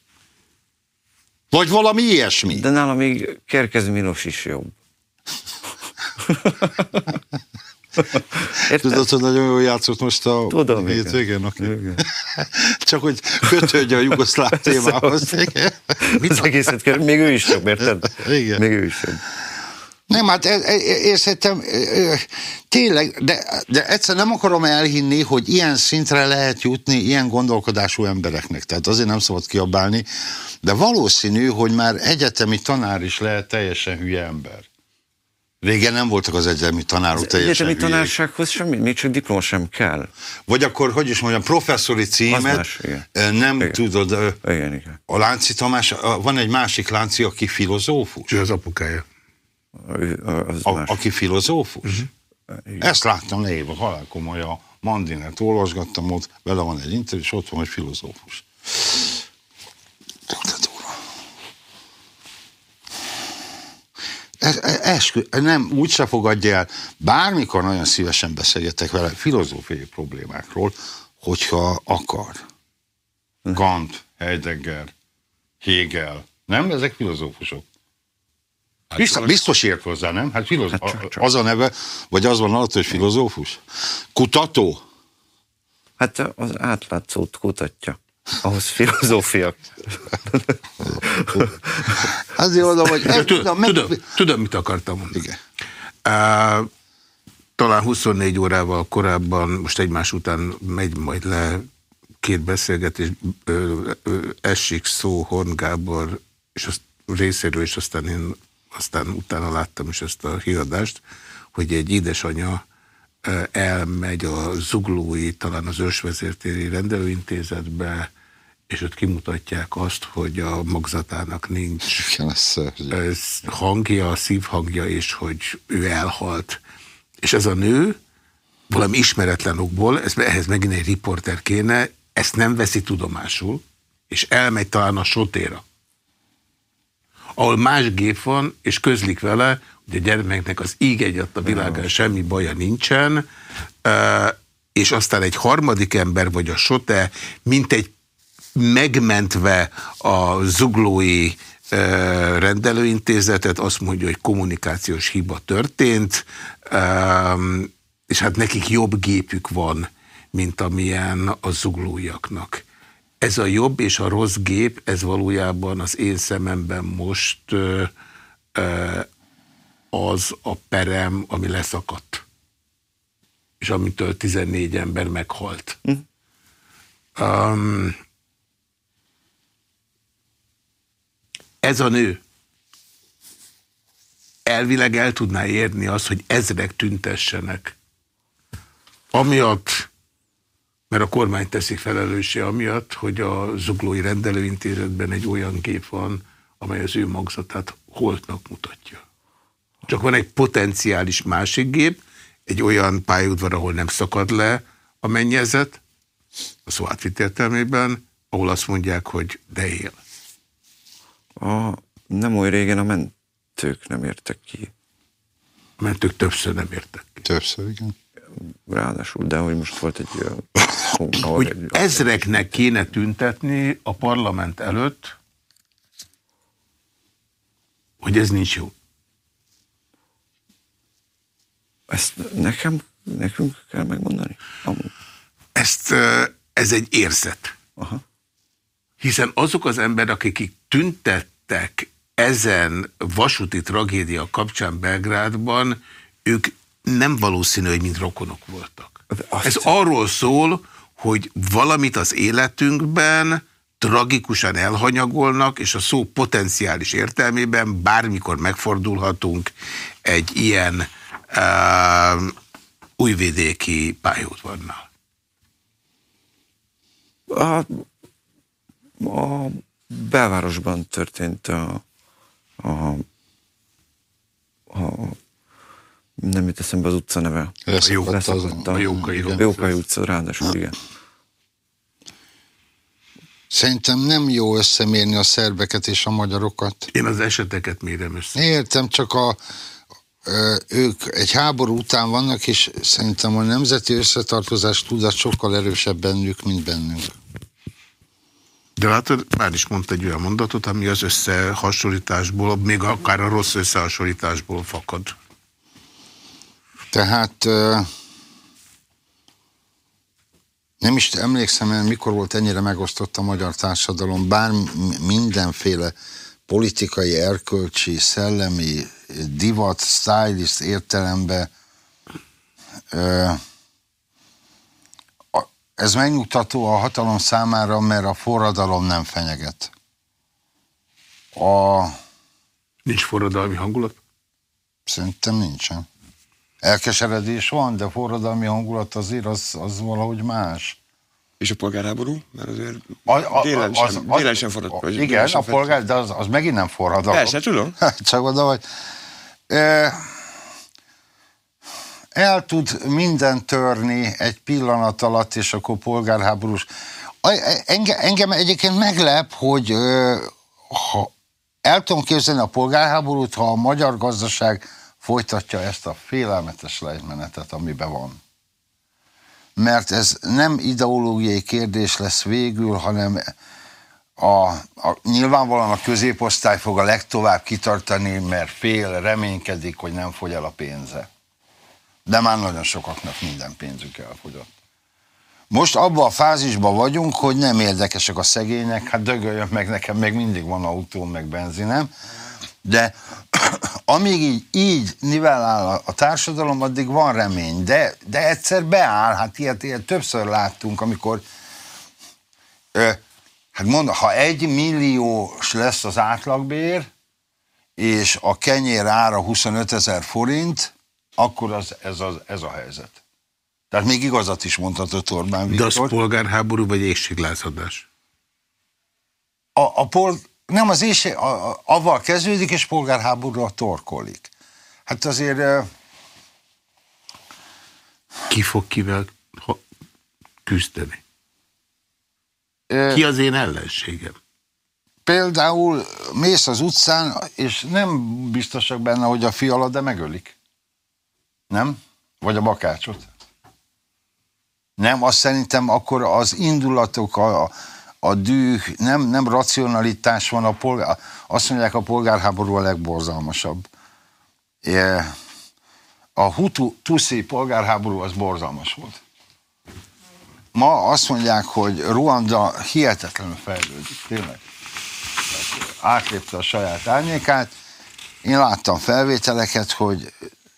C: Vagy valami ilyesmi.
B: De nálam még Kerkez Milos is jobb.
C: Tudod, hogy nagyon jól játszott most a
B: Tudom,
C: hétvégén. Okay. Csak hogy kötődj a jugoszláv témához.
B: Mit egészet kell? Még ő is jobb, érted?
C: Igen.
B: Még ő is jobb.
C: Nem, hát érzettem, tényleg, de, de egyszer nem akarom elhinni, hogy ilyen szintre lehet jutni ilyen gondolkodású embereknek. Tehát azért nem szabad kiabálni, de valószínű, hogy már egyetemi tanár is lehet teljesen hülye ember. Régen nem voltak az egyetemi tanárok az teljesen
B: Egyetemi tanársághoz semmi, még csak diploma sem kell.
C: Vagy akkor, hogy is mondjam, professzori címet más, igen. nem igen. tudod.
B: Igen, igen.
C: A Lánci Tamás, van egy másik Lánci, aki filozófus.
A: Ő az apukája.
C: Az a, aki filozófus? Uh-huh. Ezt láttam név, halál komoly a Mandinet olvasgattam ott, vele van egy interjú, és ott van egy filozófus. Eskü, nem, úgy se fogadja el. Bármikor nagyon szívesen beszélgetek vele filozófiai problémákról, hogyha akar. Kant, Heidegger, Hegel, nem? Ezek filozófusok. Hát biztos, biztos ért hozzá, nem? Hát, filozó, hát csak, csak. az a neve, vagy az van alatt, hogy filozófus? Kutató?
B: Hát az átlátszót kutatja. Ahhoz filozófia.
C: Azért mondom, hogy... Ez,
A: tudom, meg... tudom, tudom, mit akartam mondani. Igen. Uh, talán 24 órával korábban, most egymás után megy majd le két beszélgetés, ö, ö, esik szó Horn Gábor és azt részéről, és aztán én aztán utána láttam is ezt a híradást, hogy egy édesanya elmegy a zuglói, talán az ősvezértéri rendelőintézetbe, és ott kimutatják azt, hogy a magzatának nincs hangja, szívhangja, és hogy ő elhalt. És ez a nő valami ismeretlen okból, ez, ehhez megint egy riporter kéne, ezt nem veszi tudomásul, és elmegy talán a sotéra, ahol más gép van, és közlik vele, hogy a gyermeknek az íg egyat a világán semmi baja nincsen, és aztán egy harmadik ember, vagy a sote, mint egy megmentve a zuglói rendelőintézetet, azt mondja, hogy kommunikációs hiba történt, és hát nekik jobb gépük van, mint amilyen a zuglóiaknak. Ez a jobb és a rossz gép, ez valójában az én szememben most az a perem, ami leszakadt. És amitől 14 ember meghalt. Hm. Um, ez a nő elvileg el tudná érni azt, hogy ezrek tüntessenek. Amiatt, mert a kormány teszik felelőssé amiatt, hogy a zuglói rendelőintézetben egy olyan gép van, amely az ő magzatát holtnak mutatja. Csak van egy potenciális másik gép, egy olyan pályaudvar, ahol nem szakad le a mennyezet, a szó átvitt értelmében, ahol azt mondják, hogy de él.
B: A, nem oly régen a mentők nem értek ki.
A: A mentők többször nem értek ki.
C: Többször, igen.
B: Ráadásul, de hogy most volt egy olyan...
A: hogy egy, ezreknek kéne tüntetni a parlament előtt, hogy ez nincs jó.
B: Ezt nekem, nekünk kell megmondani? Amúgy.
A: Ezt, ez egy érzet. Aha. Hiszen azok az emberek, akik tüntettek ezen vasúti tragédia kapcsán Belgrádban, ők nem valószínű, hogy mind rokonok voltak. Azt Ez arról szól, hogy valamit az életünkben tragikusan elhanyagolnak, és a szó potenciális értelmében bármikor megfordulhatunk egy ilyen uh, újvidéki pályaudvarnál.
B: A, a belvárosban történt a, a, a nem jut eszembe az utca neve.
A: Leszakadt, a, a Jókai,
B: Jókai utca, ráadásul, igen.
C: Szerintem nem jó összemérni a szerbeket és a magyarokat.
A: Én az eseteket mérem össze.
C: Értem, csak a, ők egy háború után vannak, és szerintem a nemzeti összetartozás tudat sokkal erősebb bennük, mint bennünk.
A: De látod, már is mondta egy olyan mondatot, ami az összehasonlításból, még akár a rossz összehasonlításból fakad.
C: Tehát nem is emlékszem, mikor volt ennyire megosztott a magyar társadalom, bár mindenféle politikai, erkölcsi, szellemi, divat, stylist értelembe ez megnyugtató a hatalom számára, mert a forradalom nem fenyeget. A...
A: Nincs forradalmi hangulat?
C: Szerintem nincsen. Elkeseredés van, de forradalmi hangulat azért az, az valahogy más.
D: És a polgárháború? Mert azért a, a, délen, az, sem, az, délen sem forradalom.
C: Igen, a polgár, de az, az megint nem forradalom.
D: Persze, tudom.
C: Csak oda, hogy... E, el tud minden törni egy pillanat alatt, és akkor polgárháborús. Engem, engem egyébként meglep, hogy ha el tudom képzelni a polgárháborút, ha a magyar gazdaság folytatja ezt a félelmetes lejtmenetet, amiben van. Mert ez nem ideológiai kérdés lesz végül, hanem a, a, nyilvánvalóan a középosztály fog a legtovább kitartani, mert fél, reménykedik, hogy nem fogy el a pénze de már nagyon sokaknak minden pénzük elfogyott. Most abban a fázisban vagyunk, hogy nem érdekesek a szegények, hát dögöljön meg, nekem még mindig van autóm, meg benzinem, de amíg így, így nivellál a társadalom, addig van remény, de, de egyszer beáll, hát ilyet, ilyet többször láttunk, amikor ö, hát mondom, ha egy milliós lesz az átlagbér, és a kenyér ára 25 ezer forint, akkor az, ez, az, ez a helyzet. Tehát még igazat is mondhatott Orbán
A: Viktor. De az polgárháború vagy éjséglázadás?
C: A, a pol, nem az éjség, a, a, avval kezdődik, és polgárháborúra torkolik. Hát azért...
A: Ki fog kivel küzdeni? Ki az én ellenségem?
C: Például mész az utcán, és nem biztosak benne, hogy a fiala, de megölik. Nem? Vagy a bakácsot. Nem, azt szerintem akkor az indulatok, a, a düh, nem, nem racionalitás van a polgár, azt mondják a polgárháború a legborzalmasabb. A Hutu Tuszi polgárháború az borzalmas volt. Ma azt mondják, hogy Ruanda hihetetlenül fejlődik, tényleg. Átlépte a saját árnyékát. Én láttam felvételeket, hogy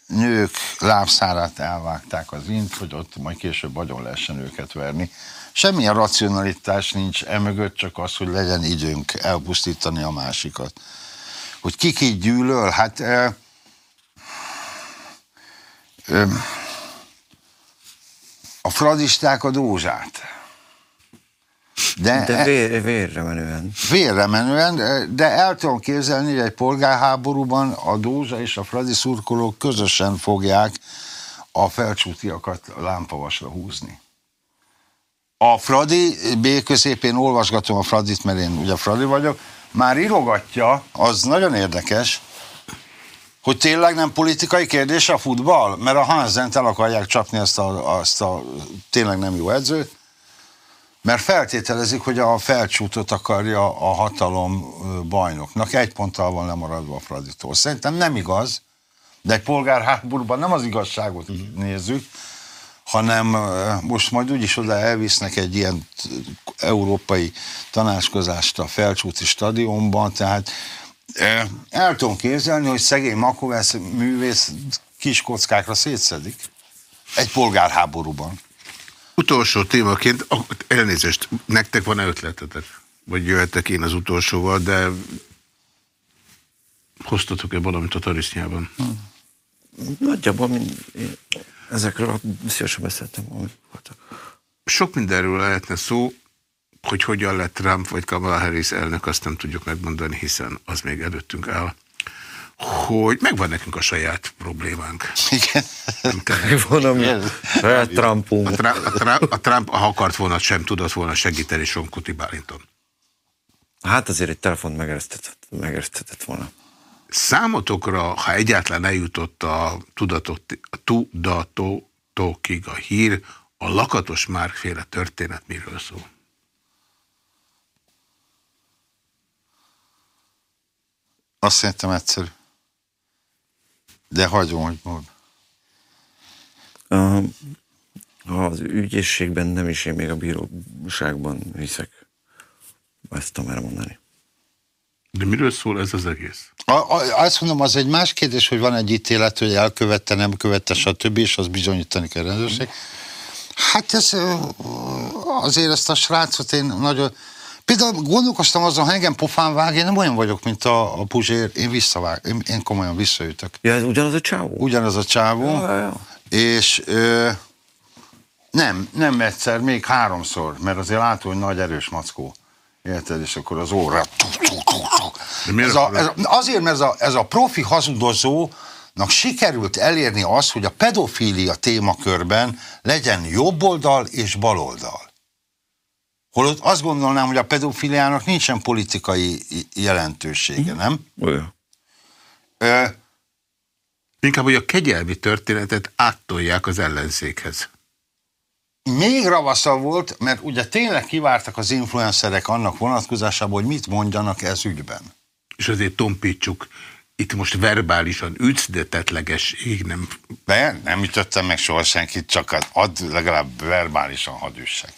C: nők lábszárát elvágták az int, hogy ott majd később agyon lehessen őket verni. Semmilyen racionalitás nincs emögött, csak az, hogy legyen időnk elpusztítani a másikat. Hogy ki ki gyűlöl, hát... Ö, ö, a fradisták a dózsát.
B: De, de vér, vérre menően.
C: Vérre menően, de el tudom képzelni, hogy egy polgárháborúban a dózsa és a fradi szurkolók közösen fogják a felcsútiakat lámpavasra húzni. A Fradi, B középén olvasgatom a Fradit, mert én ugye Fradi vagyok, már írogatja, az nagyon érdekes, hogy tényleg nem politikai kérdés a futball, mert a Hansen el akarják csapni azt a, azt a tényleg nem jó edzőt, mert feltételezik, hogy a felcsútot akarja a hatalom bajnoknak. Egy ponttal van lemaradva a Fraditól. Szerintem nem igaz, de egy polgárháborúban nem az igazságot uh-huh. nézzük, hanem most majd úgyis oda elvisznek egy ilyen európai tanácskozást a felcsúti stadionban, tehát el tudom képzelni, hogy szegény Makovesz művész kis kockákra szétszedik egy polgárháborúban.
A: Utolsó témaként, elnézést, nektek van-e ötletetek? Vagy jöhetek én az utolsóval, de hoztatok-e valamit a tarisznyában? Hmm.
B: Nagyjából mind, ezekről szívesen beszéltem, amit voltak.
A: Sok mindenről lehetne szó, hogy hogyan lett Trump vagy Kamala Harris elnök, azt nem tudjuk megmondani, hiszen az még előttünk áll hogy megvan nekünk a saját problémánk.
C: Igen.
B: Van, ami saját Trumpunk.
A: A, Trump, a, Trump, a Trump, ha akart volna, sem tudott volna segíteni Sonkuti Bálinton.
B: Hát azért egy telefont megeresztetett, megeresztetett volna.
A: Számotokra, ha egyáltalán eljutott a, tudatot, a tudatotokig a hír, a lakatos márkféle történet miről szól?
C: Azt szerintem egyszerű. De hagyom, hogy mond.
B: Ha az ügyészségben nem is én még a bíróságban hiszek. Ezt tudom erre mondani.
A: De miről szól ez az egész?
C: A, a, azt mondom, az egy más kérdés, hogy van egy ítélet, hogy elkövette, nem követte, stb., és az bizonyítani kell rendőrség. Hát ez azért ezt a srácot én nagyon Például gondolkoztam azon, ha engem pofán vág, én nem olyan vagyok, mint a, a Puzsér, én visszavág, én, én komolyan visszaütök.
B: Ja, ez ugyanaz a csávó?
C: Ugyanaz a csávó, ja, ja, ja. és ö, nem, nem egyszer, még háromszor, mert azért látom, hogy nagy erős mackó. Érted? És akkor az óra... Ez a, ez, azért, mert ez a, ez a profi hazudozónak sikerült elérni azt, hogy a pedofília témakörben legyen jobb oldal és baloldal. Holott azt gondolnám, hogy a pedofiliának nincsen politikai jelentősége, nem?
B: Olyan.
A: Ö, Inkább, hogy a kegyelmi történetet áttolják az ellenzékhez.
C: Még ravaszabb volt, mert ugye tényleg kivártak az influencerek annak vonatkozásában, hogy mit mondjanak ez ügyben.
A: És azért tompítsuk itt most verbálisan ütsz, de tetlegesig nem.
C: De nem ütöttem meg soha senkit, csak ad, ad legalább verbálisan hadd üssek.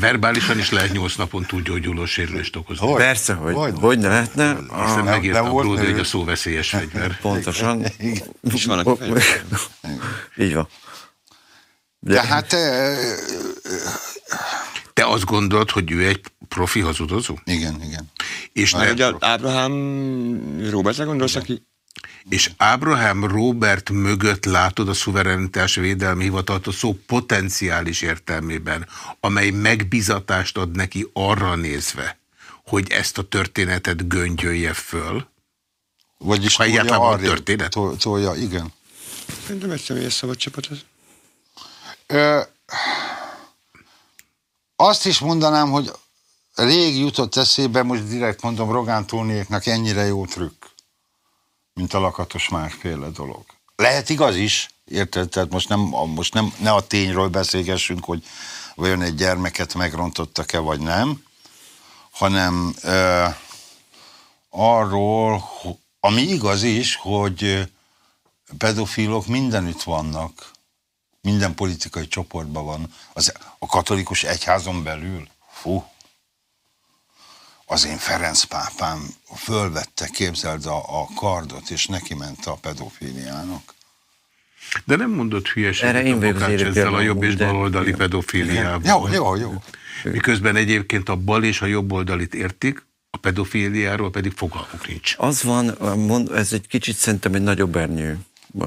A: verbálisan is lehet nyolc napon túlgyógyuló sérülést okozni.
B: Hogy? Persze, hogy, hogy, hogy ne lehetne.
A: Hiszen megírta a Bródi, hogy a szó veszélyes fegyver.
B: Pontosan.
D: És van,
B: Így van.
C: De, de hát...
A: Te azt gondolod, hogy ő egy profi hazudozó?
C: Igen, igen.
A: És
D: ne... Ugye Ábrahám Robertre gondolsz, aki...
A: És Ábrahám Robert mögött látod a szuverenitás védelmi hivatalt a szó potenciális értelmében, amely megbizatást ad neki arra nézve, hogy ezt a történetet göngyölje föl?
C: Vagyis
A: ha egyáltalán van történet?
C: Tolja, igen.
D: Szerintem egy személyes szabad csapat ez.
C: Ö, azt is mondanám, hogy rég jutott eszébe, most direkt mondom, Rogán Tóniéknak ennyire jó trükk, mint a lakatos másféle dolog. Lehet igaz is, érted? Tehát most, nem, most nem, ne a tényről beszélgessünk, hogy vajon egy gyermeket megrontottak-e, vagy nem, hanem ö, arról, ami igaz is, hogy pedofilok mindenütt vannak, minden politikai csoportban van. Az, a katolikus egyházon belül, fú, az én Ferenc pápám fölvette, képzeld a, a kardot, és neki ment a pedofíliának.
A: De nem mondott hülyeséget Erre én a ezzel a jobb és baloldali pedofíliával.
C: Jó, jó, jó.
A: Miközben egyébként a bal és a jobb oldalit értik, a pedofíliáról pedig fogalmuk nincs.
B: Az van, ez egy kicsit szerintem egy nagyobb ernyő. A,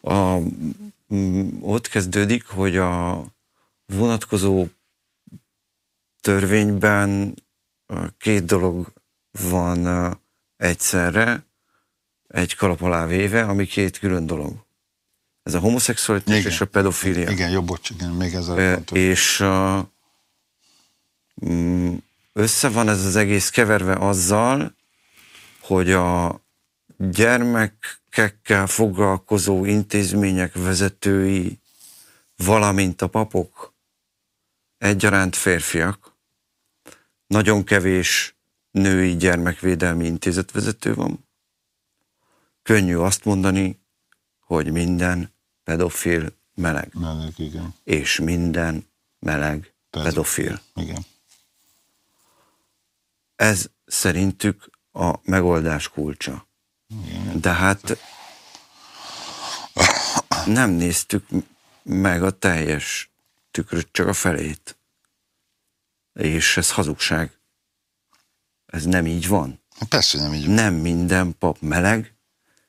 B: a, ott kezdődik, hogy a vonatkozó törvényben két dolog van egyszerre, egy kalap alá véve, ami két külön dolog. Ez a homoszexualitás és a pedofília.
C: Igen, jobb, bocs, igen, még ez a
B: e, És uh, össze van ez az egész keverve azzal, hogy a gyermekekkel foglalkozó intézmények vezetői, valamint a papok egyaránt férfiak, nagyon kevés női gyermekvédelmi intézetvezető van. Könnyű azt mondani, hogy minden pedofil meleg.
C: Meleg, igen.
B: És minden meleg pedofil.
C: Igen.
B: Ez szerintük a megoldás kulcsa. De hát nem néztük meg a teljes tükröt, csak a felét. És ez hazugság. Ez nem így van.
C: Persze nem így van.
B: Nem minden pap meleg,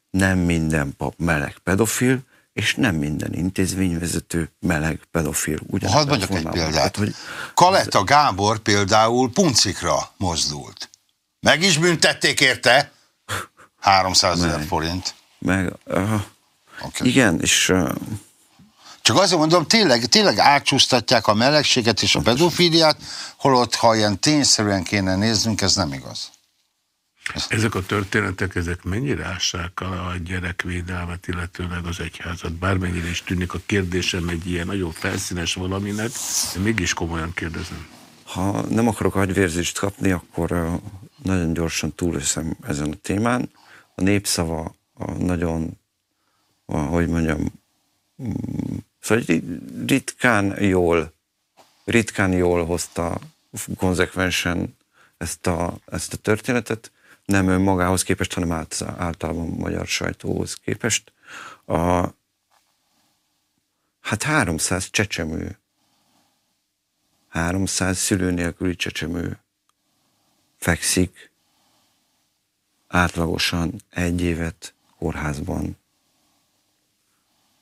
B: nem minden pap meleg pedofil, és nem minden intézményvezető meleg pedofil.
C: Ugyan Hadd mondjak egy példát. Hogy Kaleta Gábor például puncikra mozdult. Meg is büntették érte 300 ezer forint.
B: Meg, uh, okay. igen, és uh,
C: csak azért mondom, tényleg, tényleg átcsúsztatják a melegséget és a pedofíliát, holott, ha ilyen tényszerűen kéne néznünk, ez nem igaz.
A: Ezek a történetek, ezek mennyire ássák a gyerekvédelmet, illetőleg az egyházat? Bármennyire is tűnik a kérdésem egy ilyen nagyon felszínes valaminek, de mégis komolyan kérdezem.
B: Ha nem akarok agyvérzést kapni, akkor nagyon gyorsan túlösszem ezen a témán. A népszava a nagyon, a, hogy mondjam, Szóval ritkán jól, ritkán jól hozta konzekvensen ezt a, ezt a történetet, nem önmagához képest, hanem általában magyar sajtóhoz képest. A, hát 300 csecsemő, 300 szülő nélküli csecsemő fekszik átlagosan egy évet kórházban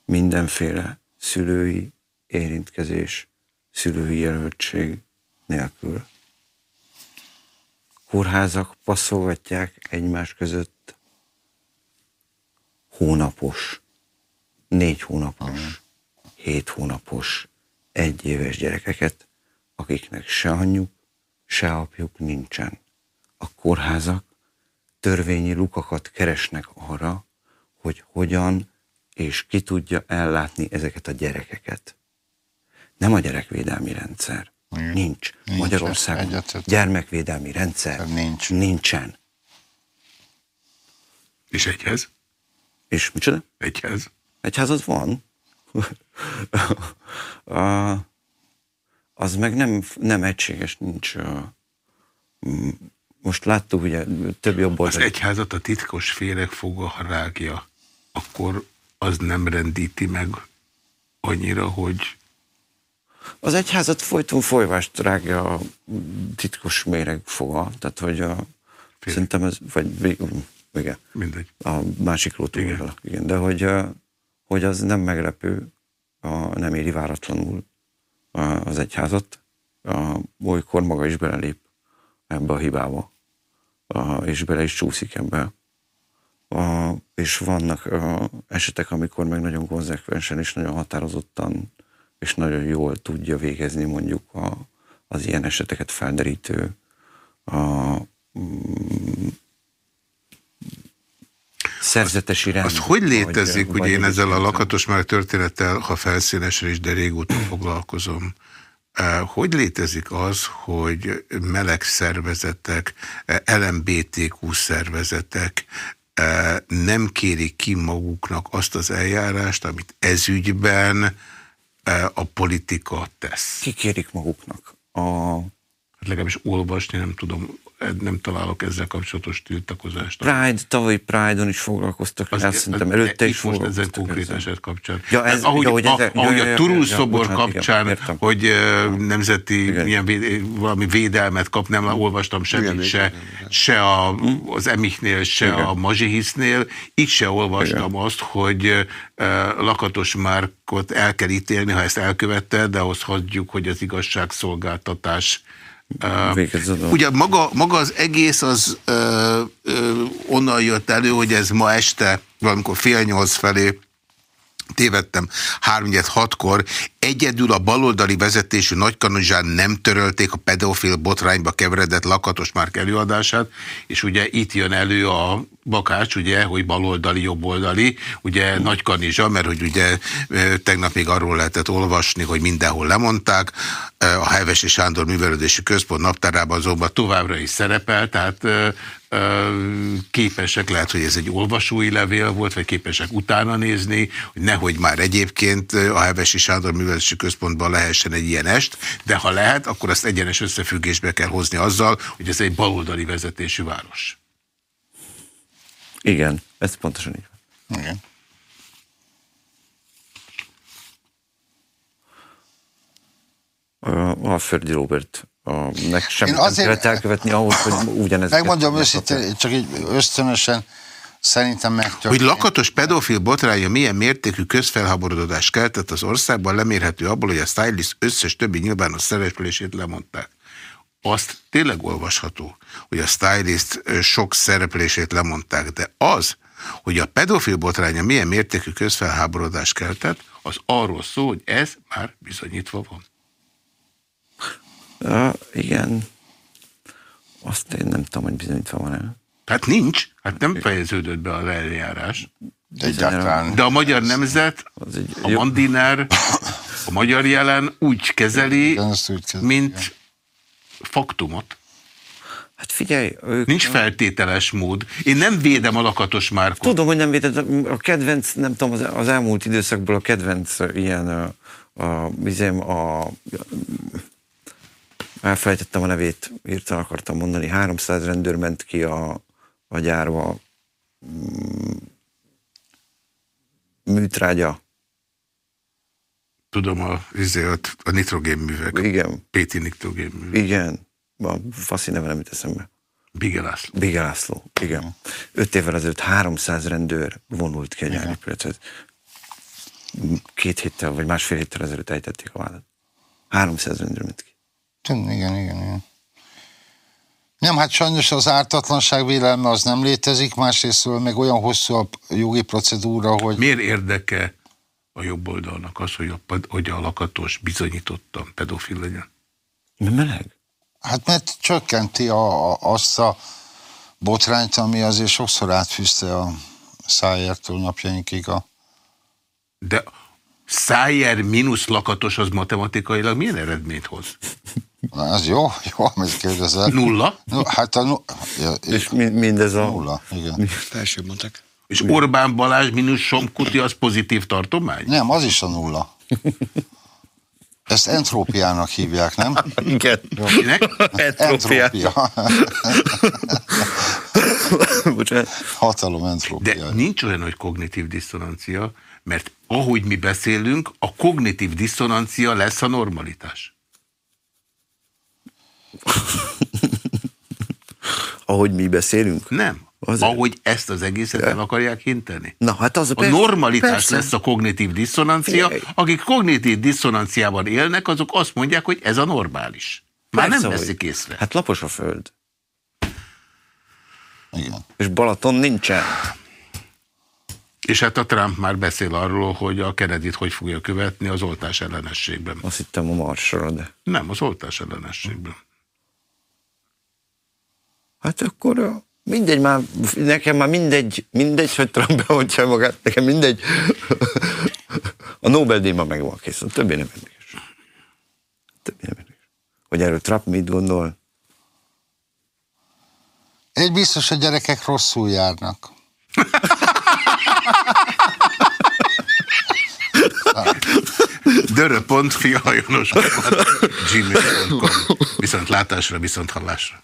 B: mindenféle szülői érintkezés, szülői jelöltség nélkül. Kórházak passzolgatják egymás között hónapos, négy hónapos, hét hónapos, egy éves gyerekeket, akiknek se anyjuk, se apjuk nincsen. A kórházak törvényi lukakat keresnek arra, hogy hogyan és ki tudja ellátni ezeket a gyerekeket. Nem a gyerekvédelmi rendszer, Nincs. Nincs. Magyarországon
C: egyetlen.
B: gyermekvédelmi rendszer
C: Nincs.
B: nincsen.
A: És egyhez?
B: És micsoda?
A: Egyhez.
B: Egyház az van. A- az meg nem, nem egységes, nincs. a- Most láttuk, ugye több jobb
A: Az
B: oldal.
A: egyházat a titkos féreg foga, ha rágja, akkor az nem rendíti meg annyira, hogy
B: Az egyházat folyton folyvást rágja a titkos méreg foga, tehát hogy a, szerintem ez, vagy igen,
A: mindegy.
B: a másik ló
A: Igen.
B: igen. de hogy, hogy az nem meglepő, a, nem éri váratlanul az egyházat, a, olykor maga is belelép ebbe a hibába, a, és bele is csúszik ebbe. A, és vannak a, esetek, amikor meg nagyon konzekvensen és nagyon határozottan és nagyon jól tudja végezni mondjuk a, az ilyen eseteket felderítő a, mm, szerzetesi rend.
A: Az hogy létezik,
B: vagy-
A: ugye én ezzel a lakatos már történettel, ha felszínesen is, de régóta foglalkozom, Hogy létezik az, hogy meleg szervezetek, LMBTQ szervezetek nem kérik ki maguknak azt az eljárást, amit ezügyben a politika tesz?
B: Kikérik maguknak. A
A: Hát legalábbis olvasni nem tudom, nem találok ezzel kapcsolatos tiltakozást.
B: Pride, tavalyi Pride-on is foglalkoztak, az, azt szerintem előtte
A: itt
B: is
A: most ezen konkrét
B: ezzel.
A: eset kapcsán.
B: Ja, ez-
A: Hát ahogy,
B: ja, hogy
A: a,
B: ezek- ja,
A: ahogy
B: ja,
A: a
B: ja,
A: Turul
B: ja,
A: szobor
B: bocsánat, igen,
A: kapcsán,
B: értem.
A: hogy ö, nemzeti
B: Igen.
A: milyen véd, valami védelmet kap, nem olvastam semmit
D: Igen,
A: se,
D: igen,
A: se a, az Emichnél, se
B: Igen.
A: a Mazsihisznél. Itt se olvastam
B: Igen.
A: azt, hogy ö, Lakatos Márkot el kell ítélni, ha ezt elkövette, de ahhoz hagyjuk, hogy az igazságszolgáltatás ö,
B: Végez a dolog.
A: Ugye maga, maga az egész az ö, ö, onnan jött elő, hogy ez ma este, valamikor fél nyolc felé tévedtem, 3 hatkor egyedül a baloldali vezetésű nagykanuzsán nem törölték a pedofil botrányba keveredett Lakatos Márk előadását, és ugye itt jön elő a bakács, ugye, hogy baloldali, jobboldali, ugye nagy kanizsa, mert hogy ugye tegnap még arról lehetett olvasni, hogy mindenhol lemondták, a Hevesi Sándor Művelődési Központ naptárában azonban továbbra is szerepel, tehát képesek, lehet, hogy ez egy olvasói levél volt, vagy képesek utána nézni, hogy nehogy már egyébként a Hevesi Sándor Művelődési Központban lehessen egy ilyen est, de ha lehet, akkor azt egyenes összefüggésbe kell hozni azzal, hogy ez egy baloldali vezetésű város.
B: Igen, ez pontosan így van.
C: Igen.
B: A Alföldi Robert a, nek semmit
C: Én azért-
B: kellett elkövetni ahhoz, hogy ugyanezeket...
C: Megmondom őszintén, csak így ösztönösen szerintem megtörtént.
A: Hogy lakatos pedofil botránya milyen mértékű közfelháborodást keltett az országban, lemérhető abból, hogy a stylist összes többi nyilvános szereplését lemondták. Azt tényleg olvasható, hogy a stylist sok szereplését lemondták, de az, hogy a pedofil botránya milyen mértékű közfelháborodást keltett, az arról szól, hogy ez már bizonyítva van.
B: Ja, igen. Azt én nem tudom, hogy bizonyítva van-e.
A: Hát nincs, hát nem fejeződött be az eljárás.
C: Egyáltalán.
A: De a magyar nemzet,
B: Az egy
A: a Mandiner, a magyar jelen úgy kezeli,
C: Igen, azt úgy kezeli,
A: mint
C: igen.
A: Faktumot.
B: Hát figyelj, ők...
A: Nincs feltételes mód. Én nem védem a lakatos márkot.
B: Tudom, hogy nem védett, a kedvenc, nem tudom, az, az elmúlt időszakból a kedvenc ilyen, a, a, a, elfelejtettem a nevét, írtan akartam mondani, 300 rendőr ment ki a, a gyárba, mm, műtrágya,
A: Tudom, a, izé, a, nitrogénművek.
B: igen,
A: Péti nitrogénművek.
B: igen, a faszi neve nem jut eszembe.
A: Bige László.
B: Bige László, igen. Öt évvel ezelőtt 300 rendőr vonult ki a gyárépületet. Két héttel, vagy másfél héttel ezelőtt ejtették a vádat. 300 rendőr ment ki.
C: Igen, igen, igen. Nem, hát sajnos az ártatlanság vélelme az nem létezik, másrésztről meg olyan hosszú a jogi procedúra, hogy
A: Miért érdeke a jobb oldalnak az, hogy a, hogy a lakatos bizonyítottan pedofil legyen?
B: Mi meleg?
C: hát mert csökkenti a, a, azt a botrányt, ami azért sokszor átfűzte a szájértől napjainkig a...
A: De Szájer mínusz lakatos az matematikailag milyen eredményt hoz?
C: Na, ez jó, jó, amit kérdezel.
A: Nulla?
C: No, hát a nu... ja,
B: És mi- mindez a...
C: nulla, igen.
D: Felsőbb mondtak.
A: És Orbán Balázs mínusz Somkuti az pozitív tartomány?
C: Nem, az is a nulla. Ezt entrópiának hívják, nem?
B: Igen.
A: Kinek?
B: Entrópia.
C: Entrópia.
B: Bocsánat.
C: Hatalom
A: De
C: entrópia.
A: nincs olyan, hogy kognitív diszonancia, mert ahogy mi beszélünk, a kognitív diszonancia lesz a normalitás.
B: Ahogy mi beszélünk?
A: Nem.
B: Azért.
A: Ahogy ezt az egészet el akarják hinteni.
B: Na, hát az a,
A: A
B: persze-
A: normalitás
B: persze.
A: lesz a kognitív diszonancia. Akik kognitív diszonanciában élnek, azok azt mondják, hogy ez a normális. Már
B: Persze,
A: nem
B: hogy-
A: veszik észre.
B: Hát lapos a föld.
C: Igen.
B: És Balaton nincsen.
A: És hát a Trump már beszél arról, hogy a kennedy hogy fogja követni az oltás ellenességben.
B: Azt hittem a marsra, de...
A: Nem, az oltás ellenességben.
B: Hát akkor a- mindegy már, nekem már mindegy, mindegy, hogy Trump beoltja magát, nekem mindegy. A Nobel-díj már megvan kész, a többi nem érdekes. Többi nem érdekes. Hogy erről Trump mit gondol?
C: Egy biztos, a gyerekek rosszul járnak.
A: Dörö.fialajonos gmail.com Viszont látásra, viszont hallásra.